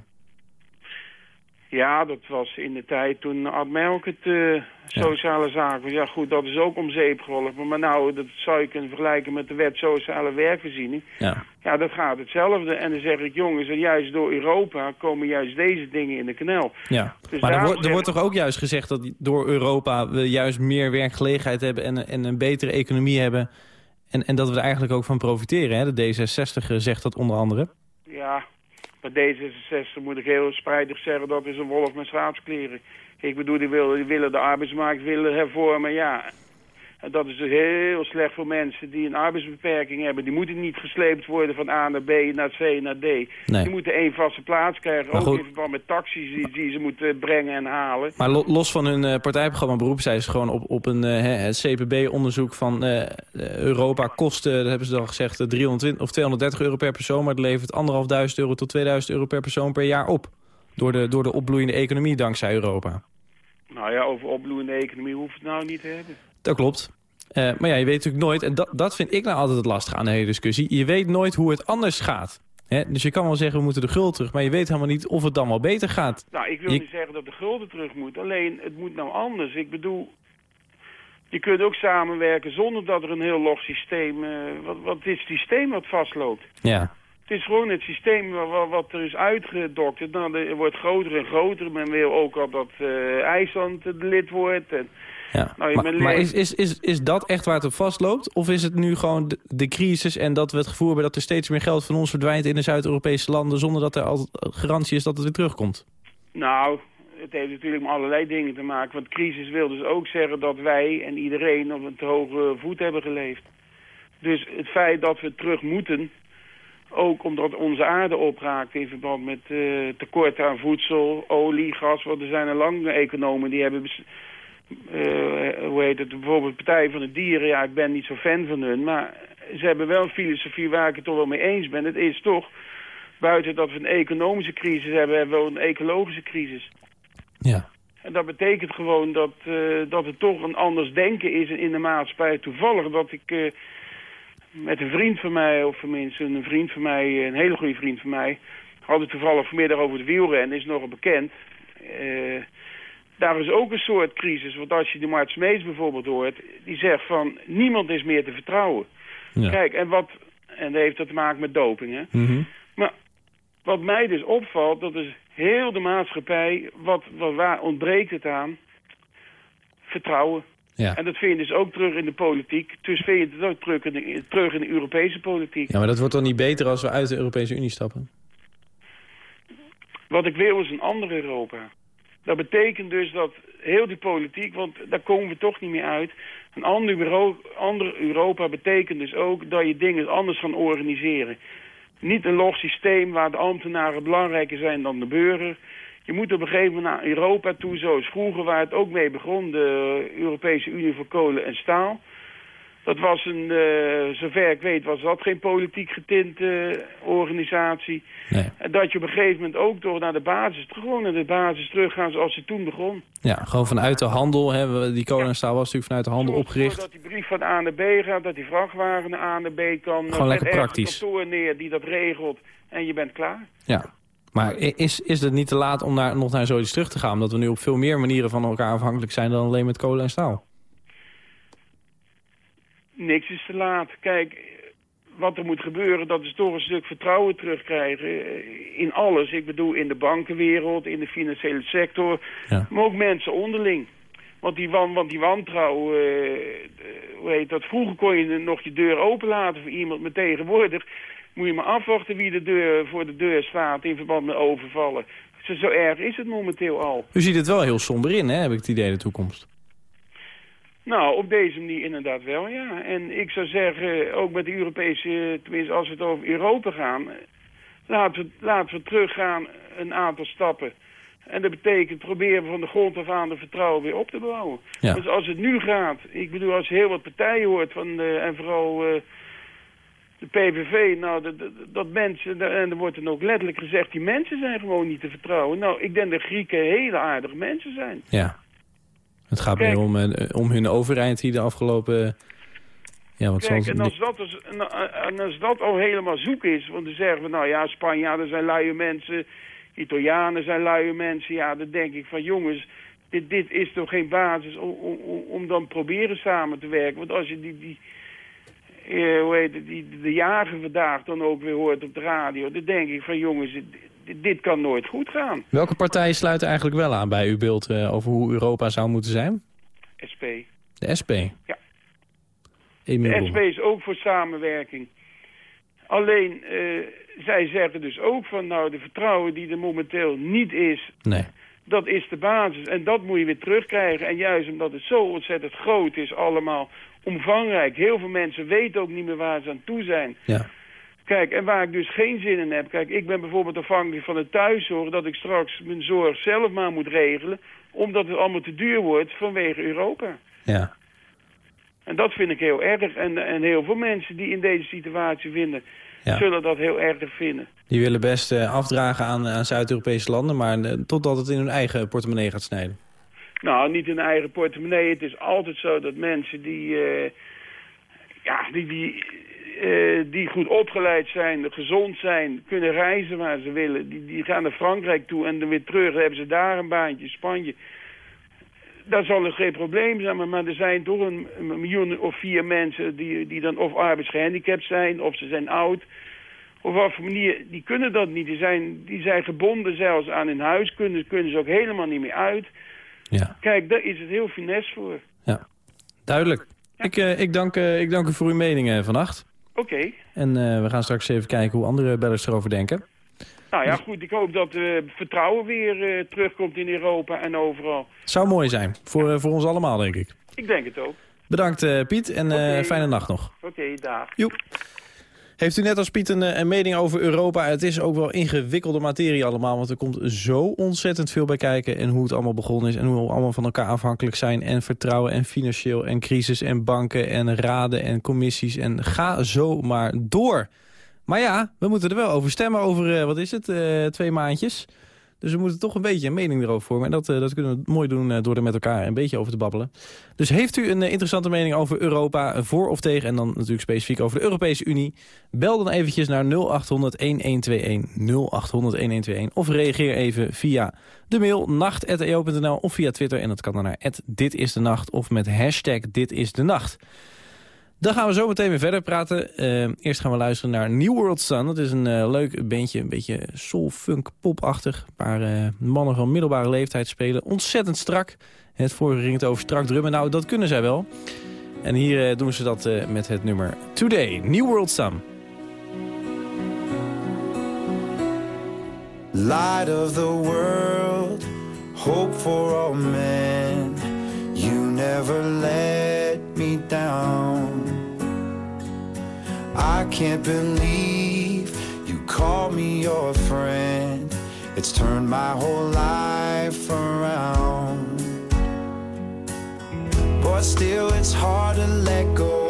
Ja, dat was in de tijd toen Ad Melk het eh, sociale zaken was. Ja goed, dat is ook om zeep geholpen. Maar nou, dat zou je kunnen vergelijken met de wet sociale werkvoorziening. Ja. Ja, dat gaat hetzelfde. En dan zeg ik, jongens, en juist door Europa komen juist deze dingen in de knel. Ja, Dus maar er, wordt, er toch ook juist gezegd dat door Europa we juist meer werkgelegenheid hebben en, en een betere economie hebben. En, en dat we er eigenlijk ook van profiteren. Hè? De D66 zegt dat onder andere. Ja, maar D66 moet ik heel spijtig zeggen, dat is een wolf met schaapskleren. Ik bedoel, die willen, die willen de arbeidsmarkt willen hervormen, ja. En dat is dus heel slecht voor mensen die een arbeidsbeperking hebben. Die moeten niet gesleept worden van A naar B, naar C, naar D. Die moeten één vaste plaats krijgen, Maar ook goed. in verband met taxis die, die ze moeten brengen en halen. Maar lo- los van hun eh, partijprogramma beroep zij ze gewoon op, op een eh, CPB-onderzoek van eh, Europa kosten, dat hebben ze dan gezegd, eh, 320 of 230 euro per persoon. Maar het levert 1.500 euro tot 2000 euro per persoon per jaar op. Door de, door de opbloeiende economie dankzij Europa. Nou ja, over opbloeiende economie hoeft het nou niet te hebben. Dat klopt. Eh, maar ja, je weet natuurlijk nooit, en dat, dat vind ik nou altijd het lastige aan de hele discussie. Je weet nooit hoe het anders gaat. Hè? Dus je kan wel zeggen, we moeten de guld terug. Maar je weet helemaal niet of het dan wel beter gaat. Nou, ik wil Je- niet zeggen dat de gulden terug moet. Alleen, het moet nou anders. Ik bedoel, je kunt ook samenwerken zonder dat er een heel log systeem... eh, wat, wat is het systeem wat vastloopt? Ja. Het is gewoon het systeem wa- wa- wat, er is uitgedokterd. Nou, het wordt groter en groter. Men wil ook al dat eh, IJsland het lid wordt. En, Ja. nou, maar is, is, is, is dat echt waar het op vastloopt? Of is het nu gewoon de, de crisis en dat we het gevoel hebben... dat er steeds meer geld van ons verdwijnt in de Zuid-Europese landen... zonder dat er al garantie is dat het weer terugkomt? Nou, het heeft natuurlijk met allerlei dingen te maken. Want crisis wil dus ook zeggen dat wij en iedereen op een te hoge voet hebben geleefd. Dus het feit dat we terug moeten, ook omdat onze aarde opraakt in verband met eh tekort aan voedsel, olie, gas. Want er zijn er lang economen die hebben, hoe heet het, bijvoorbeeld Partij van de Dieren. Ja, ik ben niet zo fan van hun, maar ze hebben wel een filosofie waar ik het toch wel mee eens ben. Het is toch, buiten dat we een economische crisis hebben, hebben we een ecologische crisis. Ja. En dat betekent gewoon dat, eh, dat er toch een anders denken is in de maatschappij. Toevallig dat ik eh, met een vriend van mij, of tenminste een vriend van mij, een hele goede vriend van mij, had het toevallig vanmiddag over het wielrennen, is nogal bekend. Eh, daar is ook een soort crisis, want als je de Mart Smees bijvoorbeeld hoort, die zegt van niemand is meer te vertrouwen. Ja. Kijk, en wat, en dat heeft dat te maken met doping, hè. Mhm. Maar wat mij dus opvalt, dat is heel de maatschappij, wat, wat, waar ontbreekt het aan? Vertrouwen. Ja. En dat vind je dus ook terug in de politiek. Dus vind je het ook terug in de, terug in de Europese politiek. ja, maar dat wordt dan niet beter als we uit de Europese Unie stappen? Wat ik wil is een ander Europa. Dat betekent dus dat heel die politiek, want daar komen we toch niet meer uit. Een ander, ander Europa betekent dus ook dat je dingen anders gaan organiseren. Niet een los systeem waar de ambtenaren belangrijker zijn dan de burger. Je moet op een gegeven moment naar Europa toe, zoals vroeger waar het ook mee begon, de Europese Unie voor Kolen en Staal. Dat was een, eh, zover ik weet, was dat geen politiek getinte organisatie. Nee. En dat je op een gegeven moment ook door naar de basis, gewoon naar de basis teruggaan zoals ze toen begon. Ja, gewoon vanuit de handel. Hè, die kolen en staal was natuurlijk vanuit de handel Zorg opgericht. Dat die brief van A naar B gaat, dat die vrachtwagen naar A naar B kan. Gewoon lekker praktisch. een kantoor neer die dat regelt en je bent klaar. Ja. Maar is, is het niet te laat om naar, nog naar zoiets terug te gaan? Omdat we nu op veel meer manieren van elkaar afhankelijk zijn dan alleen met kolen en staal. Niks is te laat. Kijk, wat er moet gebeuren, dat is toch een stuk vertrouwen terugkrijgen in alles. Ik bedoel, in de bankenwereld, in de financiële sector, Ja. maar ook mensen onderling. Want die, wan, want die wantrouw, eh, eh, hoe heet dat, vroeger kon je nog je deur openlaten voor iemand, maar tegenwoordig moet je maar afwachten wie de deur voor de deur staat in verband met overvallen. Zo, zo erg is het momenteel al. U ziet het wel heel somber in, hè, heb ik het idee, de toekomst. Nou, op deze manier inderdaad wel, ja. En ik zou zeggen, ook met de Europese, tenminste als we het over Europa gaan, laten we, laten we teruggaan een aantal stappen. En dat betekent proberen we van de grond af aan de vertrouwen weer op te bouwen. Ja. Dus als het nu gaat, ik bedoel als je heel wat partijen hoort van, de, en vooral eh, de PVV, nou dat, dat, dat mensen, en er wordt dan ook letterlijk gezegd, die mensen zijn gewoon niet te vertrouwen. Nou, ik denk dat Grieken hele aardige mensen zijn. Ja. Het gaat Kijk. meer om, eh, om hun overeind die de afgelopen... Ja, wat zal Kijk, en als, dat dus, en, en als dat al helemaal zoek is, want dan zeggen we, nou ja, Spanjaarden zijn luie mensen, Italianen zijn luie mensen, ja, dan denk ik van jongens, dit, dit is toch geen basis om, om, om- om dan proberen samen te werken. Want als je die, die eh, hoe heet het, die, de jager vandaag dan ook weer hoort op de radio, dan denk ik van jongens, dit, kan nooit goed gaan. Welke partijen sluiten eigenlijk wel aan bij uw beeld eh, over hoe Europa zou moeten zijn? SP. De SP. Ja. Emiel De. SP is ook voor samenwerking. Alleen, eh, zij zeggen dus ook van, nou, de vertrouwen die er momenteel niet is, Nee. dat is de basis. En dat moet je weer terugkrijgen. En juist omdat het zo ontzettend groot is allemaal, omvangrijk. Heel veel mensen weten ook niet meer waar ze aan toe zijn. Ja. Kijk, en waar ik dus geen zin in heb. Kijk, ik ben bijvoorbeeld afhankelijk van de thuiszorg... dat ik straks mijn zorg zelf maar moet regelen... omdat het allemaal te duur wordt vanwege Europa. Ja. En dat vind ik heel erg. En, en heel veel mensen die in deze situatie vinden... Ja. zullen dat heel erg vinden. Die willen best eh, afdragen aan, aan Zuid-Europese landen... maar eh, totdat het in hun eigen portemonnee gaat snijden. Nou, niet in eigen portemonnee. Het is altijd zo dat mensen die, eh, ja, die, die, eh, die goed opgeleid zijn, gezond zijn, kunnen reizen waar ze willen. Die, die gaan naar Frankrijk toe en dan weer terug. Dan hebben ze daar een baantje, Spanje. Dat zal er geen probleem zijn, maar, maar er zijn toch een, een miljoen of vier mensen die, die dan of arbeidsgehandicapt zijn, of ze zijn oud. Of op wat voor manier, die kunnen dat niet. Die zijn, die zijn gebonden zelfs aan hun huis, kunnen, kunnen ze ook helemaal niet meer uit. Ja. Kijk, daar is het heel finesse voor. Duidelijk. Ik, eh, ik, dank, eh, ik dank u voor uw mening eh, vannacht. Oké, En eh, we gaan straks even kijken hoe andere bellers erover denken. Nou ja, goed, ik hoop dat eh vertrouwen weer eh, terugkomt in Europa en overal. Zou mooi zijn. Voor, voor ons allemaal, denk ik. Ik denk het ook. Bedankt Piet en fijne nacht nog. Oké, dag. Joep. Heeft u net als Piet een, eh, een mening over Europa? Het is ook wel ingewikkelde materie allemaal, want er komt zo ontzettend veel bij kijken. En hoe het allemaal begonnen is en hoe we allemaal van elkaar afhankelijk zijn. En vertrouwen en financieel en crisis en banken en raden en commissies. En ga zo maar door. Maar ja, we moeten er wel over stemmen over, eh, wat is het, eh, twee maandjes. Dus we moeten toch een beetje een mening erover vormen. En dat, eh, dat kunnen we mooi doen eh, door er met elkaar een beetje over te babbelen. Dus heeft u een eh, interessante mening over Europa, voor of tegen... en dan natuurlijk specifiek over de Europese Unie... bel dan eventjes naar 0800-1121, 0800-1121... of reageer even via de mail nacht.eo.nl of via Twitter... en dat kan dan naar dit is de nacht of met hashtag dit is de nacht. Dan gaan we zo meteen weer verder praten. Eh, eerst gaan we luisteren naar New World Sun. Dat is een eh, leuk bandje, een beetje soul, funk, popachtig. Een paar eh, mannen van middelbare leeftijd spelen. Ontzettend strak. Het vorige ging het over strak drummen. Nou, dat kunnen zij wel. En hier doen ze dat met het nummer Today, New World Sun. Light of the world, hope for all men. You never let me down. I can't believe you call me your friend. It's turned my whole life around. But still, it's hard to let go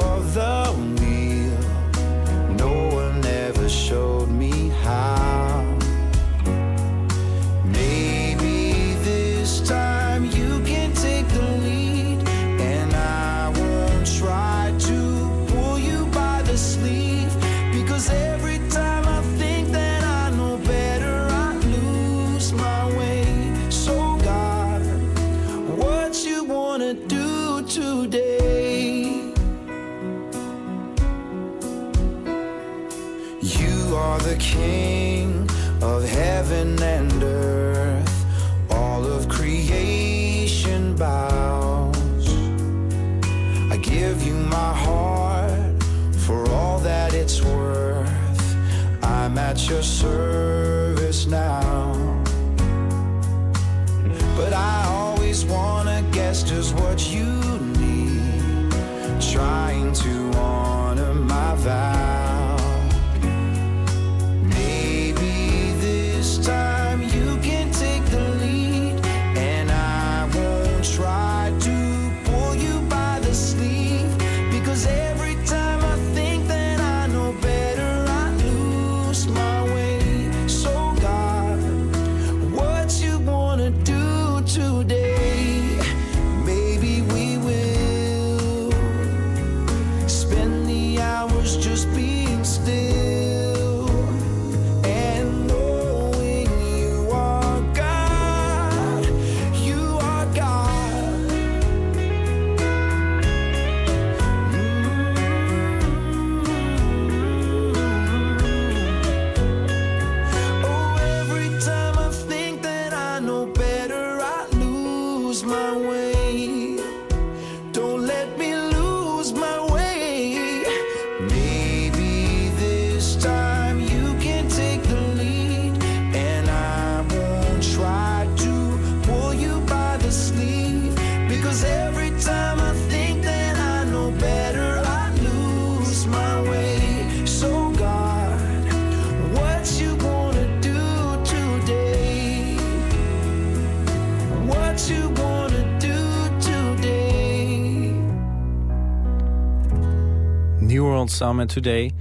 New World Sun en Today.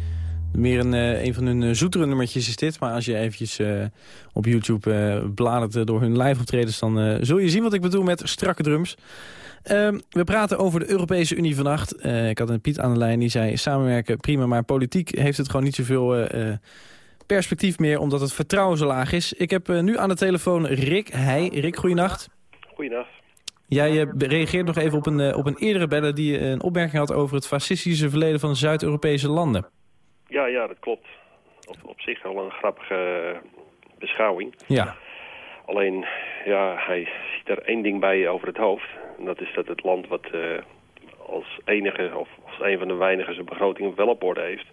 Meer een, eh, een van hun eh, zoetere nummertjes is dit. Maar als je eventjes eh, op YouTube eh bladert door hun live optredens... dan zul je zien wat ik bedoel met strakke drums. Ehm, we praten over de Europese Unie vannacht. Ik had een Piet aan de lijn die zei samenwerken prima... maar politiek heeft het gewoon niet zoveel perspectief meer... omdat het vertrouwen zo laag is. Ik heb nu aan de telefoon Rick Heij. Rick, goeienacht. Goeiedag. Jij eh, reageert nog even op een, eh, op een eerdere beller... die eh, een opmerking had over het fascistische verleden van de Zuid-Europese landen. Ja, ja, dat klopt. Op, op zich wel een grappige beschouwing. Ja. Alleen, ja, hij ziet er één ding bij over het hoofd. En dat is dat het land wat als enige, of als een van de weinigen zijn begroting wel op orde heeft...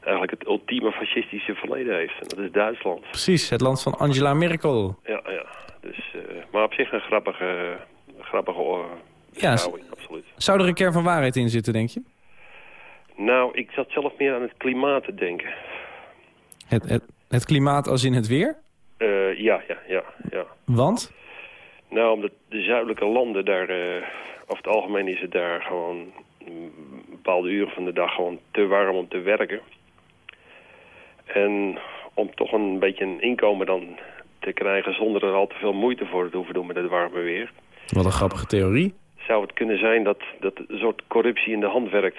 eigenlijk het ultieme fascistische verleden heeft. En dat is Duitsland. Precies, het land van Angela Merkel. Ja, ja. Dus, maar op zich een grappige, grappige uh, Ja, absoluut. Zou er een kern van waarheid in zitten, denk je? Nou, ik zat zelf meer aan het klimaat te denken. Het, het, het klimaat als in het weer? Eh, ja, ja, ja, ja. Want? Nou, omdat de zuidelijke landen daar, eh, over het algemeen is het daar gewoon mm, bepaalde uren van de dag gewoon te warm om te werken. En om toch een beetje een inkomen dan te krijgen zonder er al te veel moeite voor te hoeven doen met het warme weer. Wat een grappige theorie. Zou het kunnen zijn dat, dat een soort corruptie in de hand werkt?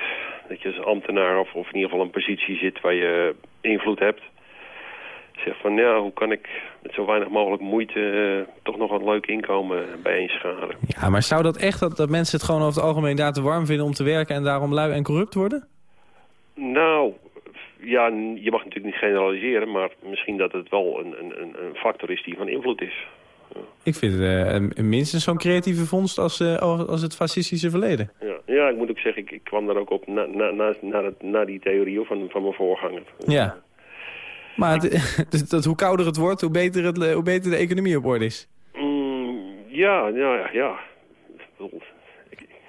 Dat je als ambtenaar of, of in ieder geval een positie zit waar je invloed hebt. Zeg van ja, hoe kan ik met zo weinig mogelijk moeite eh, toch nog een leuk inkomen bijeenscharen? Ja, maar zou dat echt dat, dat mensen het gewoon over het algemeen daar te warm vinden om te werken... en daarom lui en corrupt worden? Nou, ja, je mag natuurlijk niet generaliseren, maar misschien dat het wel een, een, een een factor is die van invloed is. Ik vind het eh, minstens zo'n creatieve vondst als, eh, als het fascistische verleden. Ja, ja ik moet ook zeggen, ik, ik kwam daar ook op na, na, na, na, het- na die theorie van, van mijn voorganger. Ja. Maar het, *laughs* dat, hoe kouder het wordt, hoe beter, het, hoe beter de economie op orde is. Mm, ja, ja, ja.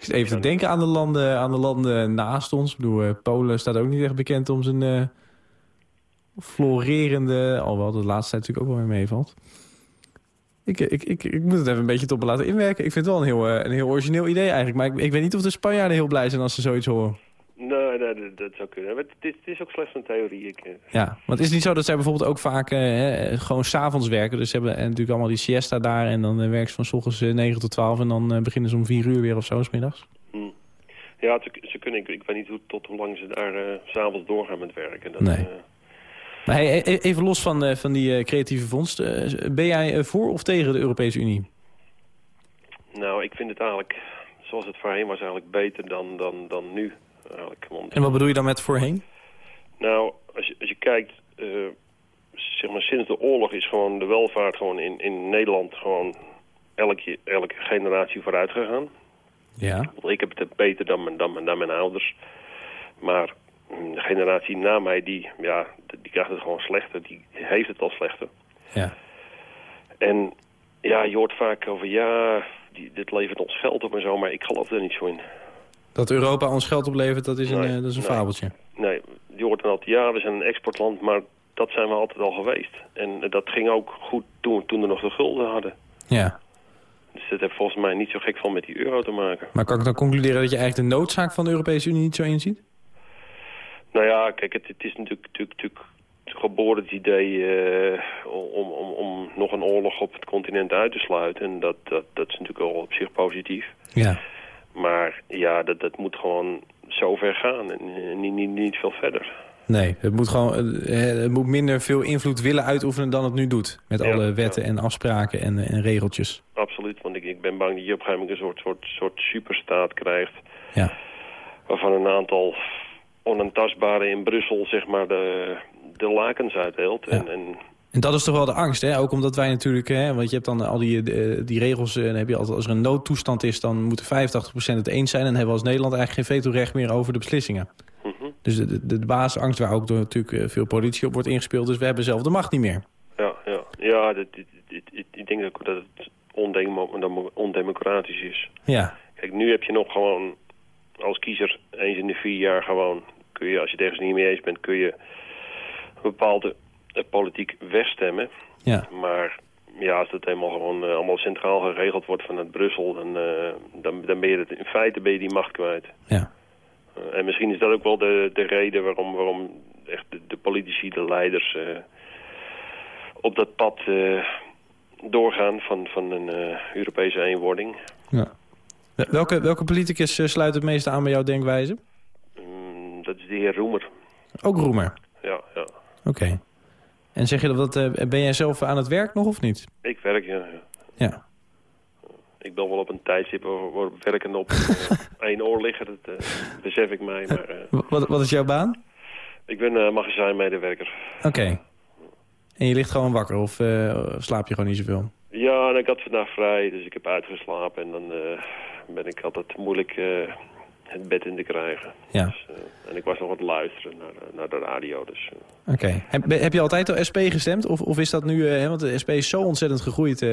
Ik even te denken aan de landen, aan de landen naast ons. Ik bedoel, eh, Polen staat ook niet echt bekend om zijn eh, florerende... Alhoewel, de laatste tijd natuurlijk ook wel weer meevalt. Ik, ik, ik, ik moet het even een beetje me laten inwerken. Ik vind het wel een heel, eh, een heel origineel idee eigenlijk. Maar ik, ik weet niet of de Spanjaarden heel blij zijn als ze zoiets horen. Nee, nee dat, dat zou kunnen. Maar het, is, ook slechts een theorie. Ik, eh, Ja, want het is niet zo dat zij bijvoorbeeld ook vaak eh, gewoon s'avonds werken. Dus ze hebben en natuurlijk allemaal die siesta daar. En dan eh, werken ze van s ochtends eh, 9 tot 12. En dan beginnen ze om 4 uur weer of zo, 's middags. hm. Ja, ze, ze kunnen, ik, ik weet niet hoe, tot hoe lang ze daar s s'avonds doorgaan met werken. Dat, Nee. Maar hey, e- even los van, eh, van die eh, creatieve vondst. eh, ben jij voor of tegen de Europese Unie? nou, ik vind het eigenlijk, zoals het voorheen was, eigenlijk beter dan, dan, dan nu. Eigenlijk. Want, En wat bedoel je dan met voorheen? Nou, als je, als je kijkt, zeg maar sinds de oorlog is gewoon de welvaart gewoon in, in Nederland gewoon elke, elke generatie vooruit gegaan. Ja. Want Ik heb het beter dan mijn, dan mijn, dan mijn ouders. Maar de generatie na mij, die, ja, die krijgt het gewoon slechter. Die heeft het al slechter. Ja. En ja, je hoort vaak over, ja, die, dit levert ons geld op en zo. Maar ik geloof er niet zo in. Dat Europa ons geld oplevert, dat is een, Nee, eh, dat is een nee. fabeltje. Nee, je hoort dan altijd, ja, we zijn een exportland, maar dat zijn we altijd al geweest. En eh, dat ging ook goed toen, toen we nog de gulden hadden. Ja. Dus dat heeft volgens mij niet zo gek van met die euro te maken. Maar kan ik dan concluderen dat je eigenlijk de noodzaak van de Europese Unie niet zo inziet? Nou ja, kijk, het, het is natuurlijk, natuurlijk, natuurlijk geboren het idee eh, om, om, om nog een oorlog op het continent uit te sluiten. En dat, dat, dat is natuurlijk al op zich positief. Ja. Maar ja, dat, dat moet gewoon zo ver gaan en eh, niet, niet, niet veel verder. Nee, het moet gewoon eh, het moet minder veel invloed willen uitoefenen dan het nu doet. Met Ja, alle wetten en afspraken en, en regeltjes. Absoluut, want ik, ik ben bang dat je op een gegeven moment een soort, soort, soort superstaat krijgt. Ja. Waarvan een aantal onaantastbare in Brussel zeg maar de, de lakens uitdeelt. En, en En dat is toch wel de angst, hè? Ook omdat wij natuurlijk, hè, want je hebt dan al die, eh, die regels, eh, dan heb je altijd, als er een noodtoestand is, dan moeten 85% het eens zijn. En hebben we als Nederland eigenlijk geen vetorecht meer over de beslissingen. Mhm. Dus de, de, de basisangst waar ook door natuurlijk eh, veel politie op wordt ingespeeld, dus we hebben zelf de macht niet meer. ja, ja, ja dat, dit- dit- dit- ik denk ook dat het ondemo- ondemocratisch is. Ja, Kijk, nu heb je nog gewoon als kiezer eens in de vier jaar gewoon... kun je, als je het ergens niet mee eens bent, kun je een bepaalde eh, politiek wegstemmen. ja. Maar ja, als het helemaal gewoon eh, allemaal centraal geregeld wordt vanuit Brussel... Dan, eh, dan, dan ben je het, in feite ben je die macht kwijt. Ja. En misschien is dat ook wel de, de reden waarom, waarom echt de, de politici, de leiders... op dat pad doorgaan van, van een Europese eenwording. ja. Welke, welke politicus eh, sluit het meeste aan bij jouw denkwijze? Mm, dat is de heer Roemer. Ook Roemer. Ja, ja. Oké. En zeg je dat, dat, eh, ben jij zelf aan het werk nog of niet? Ik werk, ja. ja. Ik ben wel op een tijdstip werkende op eh, *laughs* één oor liggen, dat besef ik mij. Maar Wa- Wat, wat is jouw baan? ik ben magazijnmedewerker. Oké. En je ligt gewoon wakker of slaap je gewoon niet zoveel? Ja, en ik had vandaag vrij, dus ik heb uitgeslapen. En dan ben ik altijd moeilijk eh, het bed in te krijgen. Ja. Dus, eh, en ik was nog aan het luisteren naar, de- naar de radio. Dus, eh, Oké. Heb, heb je altijd op SP gestemd? Of, of is dat nu... hè, want de SP is zo ontzettend gegroeid.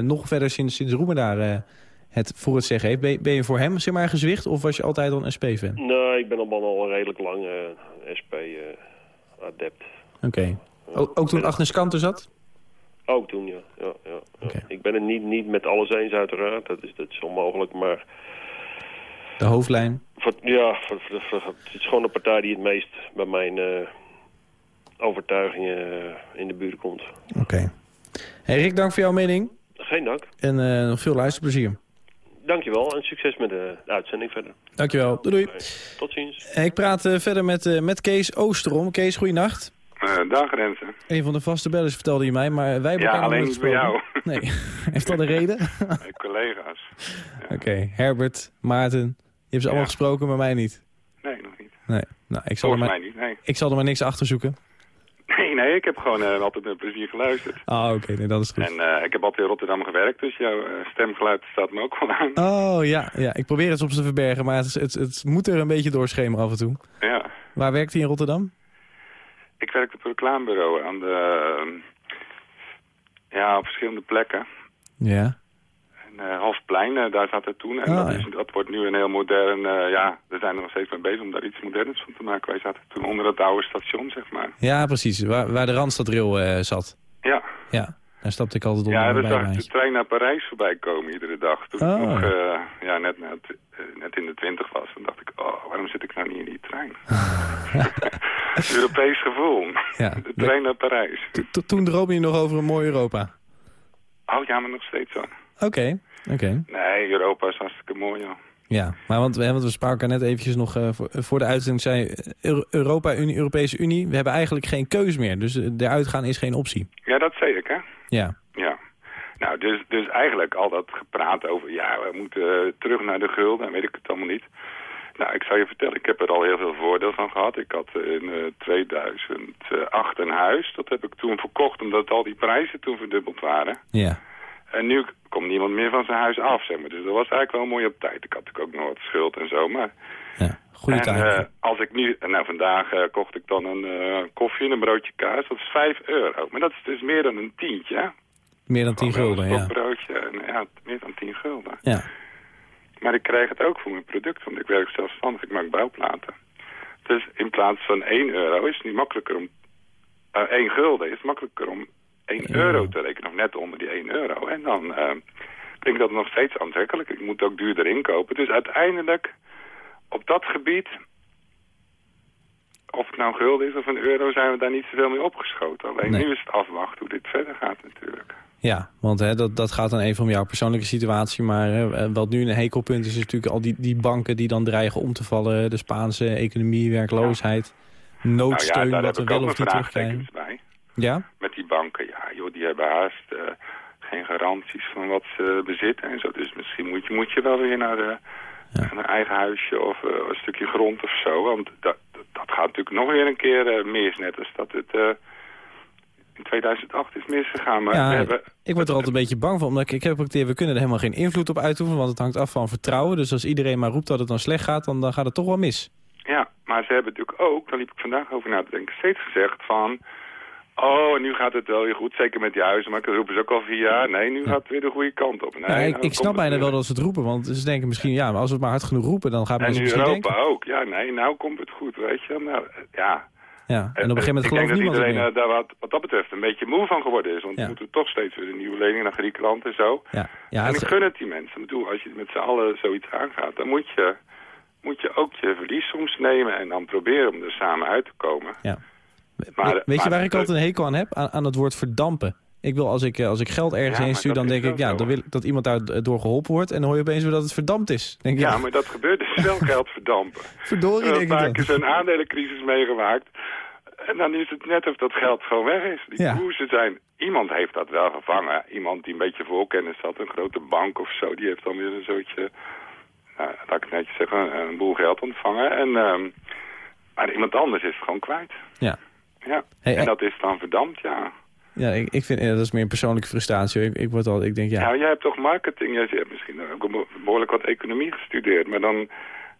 nog verder sinds, sinds Roemer daar het voor het zeggen heeft. Ben, je- ben je voor hem zeg maar gezwicht? Of was je altijd al een SP-fan? nee, ik ben al, al redelijk lang SP-adept. Oké. Ook, ook toen Agnes Kanter zat? Ook toen, ja. ja, ja, ja. Ik ben het niet, niet met alles eens uiteraard. Dat is, dat is onmogelijk, maar... De hoofdlijn? Voor, ja, voor, het is gewoon de partij die het meest bij mijn eh, overtuigingen eh, in de buurt komt. Oké. Hey Rick, dank voor jouw mening. Geen dank. En eh, nog veel luisterplezier. Dankjewel en succes met de uitzending verder. Dankjewel. Doei doei. Tot ziens. Ik praat verder met, met Kees Oosterom. Kees, goeienacht. Eh, dag Renze. Een van de vaste bellers vertelde je mij, maar wij hebben Ja, alleen voor jou. Nee. *laughs* Heeft dat een reden? *laughs* Mijn collega's. Oké, Herbert, Maarten. Je hebt ze allemaal gesproken, maar mij niet. Nee, nog niet. Nee, nou, ik zal, er maar, mij niet, nee. ik zal er maar niks achter zoeken. Nee, nee, ik heb gewoon eh, altijd met plezier geluisterd. Ah, oké, nee, dat is goed. En eh, ik heb altijd in Rotterdam gewerkt, dus jouw eh, stemgeluid staat me ook wel aan. Oh, ja, ja, ik probeer het soms te verbergen, maar het, het, het moet er een beetje doorschemeren af en toe. Ja. Waar werkt hij in Rotterdam? Ik werkte op een reclamebureau aan de... eh, ja, op verschillende plekken. Ja. En eh Hofplein, eh, daar zat het toen. En Ah, dat, is, dat wordt nu een heel modern... eh, ja, we zijn er nog steeds mee bezig om daar iets moderns van te maken. Wij zaten toen onder het oude station, zeg maar. Ja, precies, waar, waar de Randstadrail zat. Ja. Ja, daar stapte ik altijd onder Ja, ja, dan zag ik de trein naar Parijs voorbij komen iedere dag. Toen Oh. ik nog eh, ja, net, net, eh, net in de twintig was. Dan dacht ik, oh, waarom zit ik nou niet in die trein? *laughs* Europees gevoel. Ja. De trein naar Parijs. To- Toen droomde je nog over een mooi Europa. Oh ja, maar nog steeds zo. Oké, oké. Nee, Europa is hartstikke mooi, joh. Ja, maar want, we- want we spraken net eventjes nog eh, voor, de uitzending. Zei Euro- Europa, Unie, Europese Unie, we hebben eigenlijk geen keus meer. Dus eh, eruit gaan is geen optie. Ja, dat zei ik, hè? Ja, Ja. Nou, dus, dus eigenlijk al dat gepraat over, ja, we moeten eh, terug naar de gulden en weet ik het allemaal niet. Nou, ik zou je vertellen, ik heb er al heel veel voordeel van gehad. Ik had eh, in eh, 2008 een huis. Dat heb ik toen verkocht omdat al die prijzen toen verdubbeld waren. ja. En nu komt niemand meer van zijn huis af, zeg maar. Dus dat was eigenlijk wel mooi op tijd. Ik had natuurlijk ook nog wat schuld en zo, maar... Goeie eh, als ik nu... Nou, vandaag eh, kocht ik dan een eh, koffie en een broodje kaas. Dat is 5 euro. Maar dat is dus meer dan een tientje, hè? Meer dan 10 gulden, ja. Een broodje en ja, meer dan 10 gulden. Ja. Maar ik krijg het ook voor mijn product, want ik werk zelfstandig, ik maak bouwplaten. Dus in plaats van 1 euro is het nu makkelijker om... eh 1 gulden is het makkelijker om 1 euro te rekenen, of net onder die 1 euro. En dan eh vind ik dat nog steeds aantrekkelijk. Ik moet ook duurder inkopen. Dus uiteindelijk, op dat gebied, of het nou gulden is of een euro, zijn we daar niet zoveel mee opgeschoten. Alleen Nee. nu is het afwachten hoe dit verder gaat natuurlijk. Ja, want hè, dat, dat gaat dan even om jouw persoonlijke situatie. Maar hè, wat nu een hekelpunt is, is natuurlijk al die, die banken die dan dreigen om te vallen. De Spaanse economie, werkloosheid, noodsteun, nou ja, wat heb we wel of niet terugkrijgen. bij. Ja? Met die banken, ja joh, die hebben haast eh, geen garanties van wat ze bezitten en zo. Dus misschien moet je, moet je wel weer naar, de, een eigen huisje of eh, een stukje grond of zo. Want dat, dat, gaat natuurlijk nog weer een keer eh, mis, net als dat het eh, in 2008 is misgegaan. Maar ja, we hebben, ik word er altijd een beetje bang van. Omdat ik, ik heb ook we kunnen er helemaal geen invloed op uitoefenen. Want het hangt af van vertrouwen. Dus als iedereen maar roept dat het dan slecht gaat, dan, dan gaat het toch wel mis. Ja, maar ze hebben natuurlijk ook, daar liep ik vandaag over na te denken, steeds gezegd van... Oh, nu gaat het wel weer goed, zeker met die huizen, maar dat roepen ze ook al vier jaar. Nee, nu gaat het weer de goede kant op. Nee, ja, ik, nou ik snap bijna wel dat ze het roepen. Want ze denken misschien, ja, maar als we het maar hard genoeg roepen, dan gaat En mensen nu misschien Europa denken. ook. Ja, nee, nou komt het goed, weet je. Nou, ja. Ja, en op een gegeven moment ik gelooft denk dat niemand iedereen eh, daar wat, wat dat betreft een beetje moe van geworden is. Want Ja. we moeten toch steeds weer een nieuwe lening naar Griekenland en zo. Ja, ja en ik gun het die mensen. Ik bedoel, als je met z'n allen zoiets aangaat, dan moet je, moet je ook je verlies soms nemen en dan proberen om er samen uit te komen. Ja. Maar, Weet je waar ik altijd een hekel aan heb? Aan, aan het woord verdampen. Ik wil als ik, eh, als ik geld ergens Ja, heen stuur, dan denk ik, ja, dan wil ik dat iemand daar eh, door geholpen wordt. En dan hoor je opeens weer dat het verdampt is. Denk ik, Ja, ja, maar dat gebeurt dus *laughs* wel geld verdampen. Verdorie, denk ik een dan. keer zo'n aandelencrisis meegemaakt. En dan is het net of dat geld gewoon weg is. Die Ja. koersen zijn... Iemand heeft dat wel gevangen. Iemand die een beetje voorkennis had. Een grote bank of zo. Die heeft dan weer een zootje... Nou, laat ik het netjes zeggen. Een boel geld ontvangen. En, ehm, maar iemand anders is het gewoon kwijt. Ja. Ja. Hey, en eh, dat is dan verdampt, ja. Ja, ik, ik vind, ja, dat is meer een persoonlijke frustratie. Ik, ik, word al, ik denk, ja, Nou, jij hebt toch marketing. Jij hebt misschien ook be- behoorlijk wat economie gestudeerd. Maar dan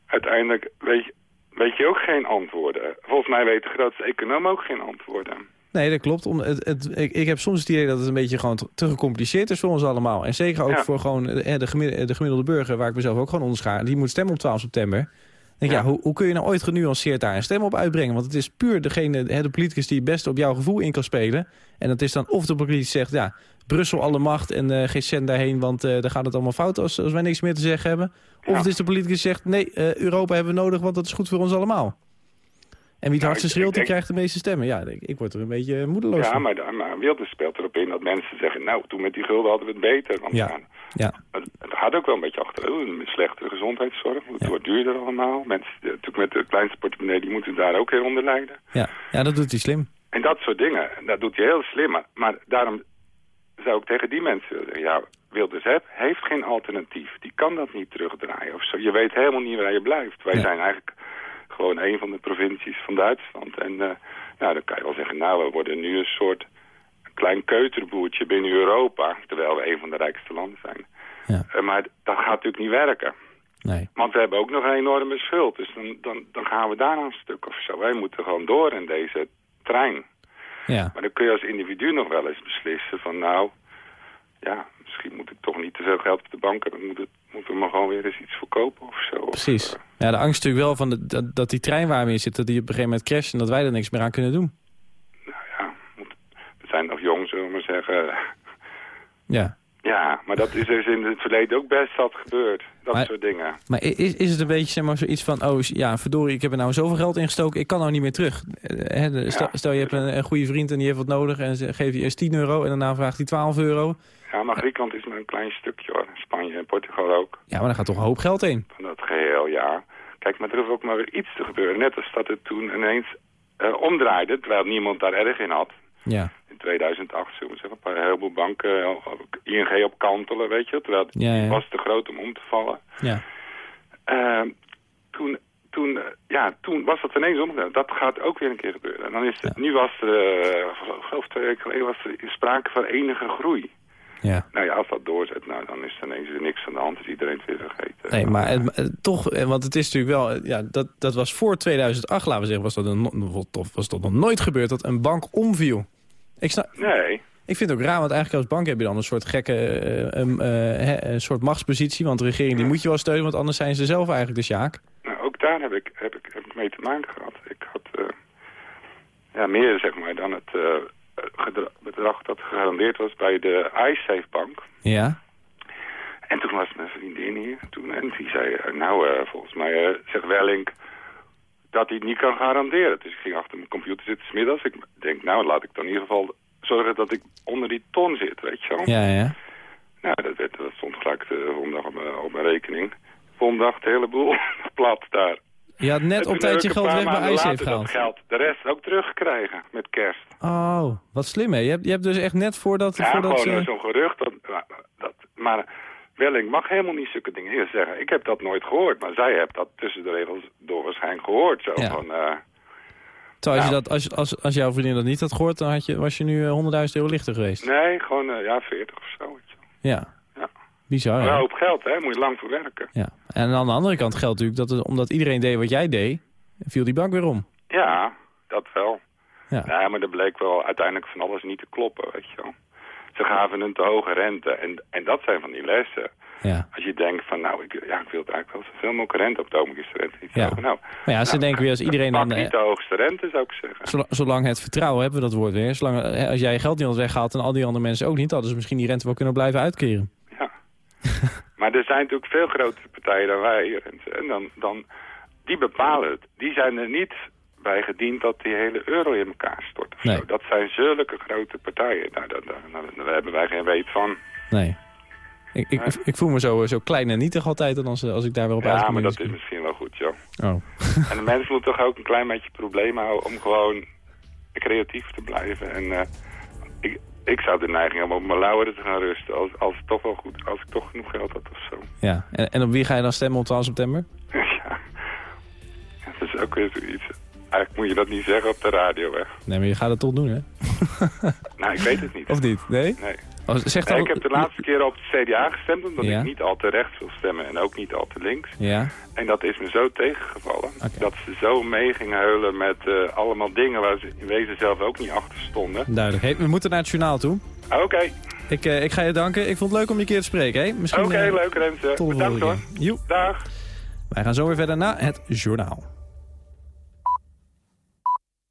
uiteindelijk weet je, weet je ook geen antwoorden. Volgens mij weten de grootste economen ook geen antwoorden. Nee, dat klopt. Om, het, het, ik, ik heb soms het idee dat het een beetje gewoon te, gecompliceerd is voor ons allemaal. En zeker ook Ja. voor gewoon eh, de, gemiddelde, de gemiddelde burger, waar ik mezelf ook gewoon onderschaar. Die moet stemmen op 12 september. Denk, ja. Ja. hoe, hoe kun je nou ooit genuanceerd daar een stem op uitbrengen? Want het is puur degene, hè, de politicus die het beste op jouw gevoel in kan spelen. En dat is dan of de politicus zegt, ja, Brussel alle macht en eh, geen cent daarheen, want eh dan gaat het allemaal fout als, als wij niks meer te zeggen hebben. Of Ja. het is de politicus die zegt, nee, eh, Europa hebben we nodig, want dat is goed voor ons allemaal. En wie het Nou, hardste schreeuwt, die krijgt de meeste stemmen. Ja, ik, ik word er een beetje moedeloos Ja, van. maar, maar Wilders speelt erop in dat mensen zeggen... nou, toen met die gulden hadden we het beter. Want Ja. Ja. Het, gaat ook wel een beetje achteruit. Een slechtere gezondheidszorg. Het Ja. wordt duurder allemaal. Mensen natuurlijk met de kleinste portemonnee... die moeten daar ook heel onder lijden. Ja. ja, dat doet hij slim. En dat soort dingen, dat doet hij heel slim. Maar- daarom zou ik tegen die mensen willen zeggen... ja, Wilders heb, heeft geen alternatief. Die kan dat niet terugdraaien of zo. Je weet helemaal niet waar je blijft. Wij Ja. zijn eigenlijk gewoon een van de provincies van Duitsland. En eh, nou, dan kan je wel zeggen... nou, we worden nu een soort klein keuterboertje binnen Europa... terwijl we een van de rijkste landen zijn. Ja. Eh, maar dat gaat natuurlijk niet werken. Nee. Want we hebben ook nog een enorme schuld. Dus dan, dan, dan gaan we daar een stuk of zo. Wij moeten gewoon door in deze trein. Ja. Maar dan kun je als individu nog wel eens beslissen van nou, ja, misschien moet ik toch niet te veel geld op de bank hebben. Dan moet het, moeten we maar gewoon weer eens iets verkopen of zo. Of, Precies. eh, Ja, de angst natuurlijk wel van de, dat, dat die trein waar we in zitten... die op een gegeven moment crasht en dat wij er niks meer aan kunnen doen. nou ja, moet, we zijn nog jong, zullen we maar zeggen. Ja. Ja, maar dat is dus in het verleden ook best wat gebeurd. Dat Maar- soort dingen. Maar is, is het een beetje zeg maar, zoiets van... oh ja, verdorie, ik heb er nou zoveel geld ingestoken... ik kan nou niet meer terug. Eh, stel, Ja. stel je hebt een, een goede vriend en die heeft wat nodig... en ze geeft je eerst 10 euro en daarna vraagt hij 12 euro. Ja, maar Griekenland is maar een klein stukje hoor. Spanje en Portugal ook. Ja, maar dan gaat toch een hoop geld heen. Van dat geheel, ja. Kijk, maar er hoeft ook maar weer iets te gebeuren. Net als dat het toen ineens eh, omdraaide, terwijl niemand daar erg in had. Ja, in 2008, zullen we zeggen, een paar heleboel banken, eh, ING op kantelen, weet je. Terwijl het Ja, ja. was te groot om om te vallen. ja. Eh, toen, toen, eh, ja, toen was dat ineens omgedraaid. Dat gaat ook weer een keer gebeuren. En dan is het, Nu was er, eh, ik geloof twee weken geleden, was er sprake van enige groei. ja. Nou ja, als dat doorzet, nou, dan is er ineens weer niks aan de hand. Is iedereen het weer vergeten. Nee, maar het- toch, want het is natuurlijk wel... Ja, dat, dat was voor 2008, laten we zeggen... was dat, een, was dat nog nooit gebeurd dat een bank omviel. Ik, snap, Nee, ik vind het ook raar, want eigenlijk als bank heb je dan een soort gekke... een soort machtspositie, want de regering die moet je wel steunen... want anders zijn ze zelf eigenlijk de sjaak. nou, ook daar heb ik, heb, ik, heb ik mee te maken gehad. Ik had eh, ja, meer, zeg maar, dan het bedrag dat gegarandeerd was bij de iSafe Bank. Ja, En toen was mijn vriendin hier. Toen, en die zei, nou, volgens mij uh, zegt Wellink dat hij het niet kan garanderen. Dus ik ging achter mijn computer zitten smiddags. Ik denk, nou, laat ik dan in ieder geval zorgen dat ik onder die ton zit, weet je wel. ja, ja. Nou, dat, werd, dat stond gelijk de volgende dag op mijn, op mijn rekening. Volgende dag de hele boel *laughs* plat daar. Je had net op tijd je geld weg bij later dat gehaald. geld, de rest ook teruggekregen met kerst. Oh, wat slim hè. Je hebt, je hebt dus echt net voordat... Ja, voordat gewoon ze- zo'n gerucht. Dat, dat, maar Welling mag helemaal niet zulke dingen zeggen. Ik heb dat nooit gehoord, maar zij heeft dat tussen de regels door waarschijnlijk gehoord. Zo Ja. van, eh, Terwijl als, je Nou. dat, als, als, als jouw vriendin dat niet had gehoord, dan had je, was je nu eh, 100.000 euro lichter geweest. nee, gewoon eh, ja, 40 of zo. Ja. Ja. Bizar, Maar hoop geld, hè? Moet je lang voor werken. Ja. En aan de andere kant geldt natuurlijk dat het- omdat iedereen deed wat jij deed, viel die bank weer om. Ja, dat wel. Ja. Ja, maar er bleek wel uiteindelijk van alles niet te kloppen, weet je wel. Ze gaven een te hoge rente en, en dat zijn van die lessen. Ja. Als je denkt van, nou, ik, ja, ik wil het eigenlijk wel zoveel mogelijk rente op het ogenblik is de rente niet Ja. hoog. Nou, Maar ja, ze nou, denken weer als iedereen dan... niet de hoogste rente, zou ik zeggen. zolang, zolang het vertrouwen, hebben we dat woord weer. Zolang, als jij je geld niet had weggehaald en al die andere mensen ook niet... hadden ze misschien die rente wel kunnen blijven uitkeren. Ja. *laughs* maar er zijn natuurlijk veel grotere partijen dan wij hier. En, en dan, dan, die bepalen het. Die zijn er niet bij gediend dat die hele euro in elkaar stort. Nee. zo. Dat zijn zulke grote partijen. Nou, daar, daar, daar- daar hebben wij geen weet van. Nee. Ik, ik, ik voel me zo, zo klein en nietig altijd als, als ik daar weer op Ja, uitkom. maar in dat de is misschien wel goed, joh. Oh. *laughs* En de mensen moeten toch ook een klein beetje problemen houden om gewoon creatief te blijven. En eh, ik, ik zou de neiging hebben om op mijn lauweren te gaan rusten. Als, als, het toch wel goed, als ik toch genoeg geld had of zo. Ja. En, en op wie ga je dan stemmen op 12 september? *laughs* ja. ja, dat is ook weer zoiets. Eigenlijk moet je dat niet zeggen op de radio, hè. Nee, maar je gaat het toch doen, hè? *laughs* Nou, ik weet het niet. Of niet? Nee? Nee. Oh, zeg Nee, ik heb de laatste keer op het CDA gestemd, omdat Ja. ik niet al te rechts wil stemmen en ook niet al te links. Ja, En dat is me zo tegengevallen. Dat ze zo mee gingen huilen met eh, allemaal dingen waar ze in wezen zelf ook niet achter stonden. duidelijk. Hey, we moeten naar het journaal toe. Oké, Ik, eh, ik ga je danken. Ik vond het leuk om je keer te spreken. Hè? Misschien, oké, eh, leuk Renze. tot de Bedankt hoor. Dag. Wij gaan zo weer verder naar het journaal.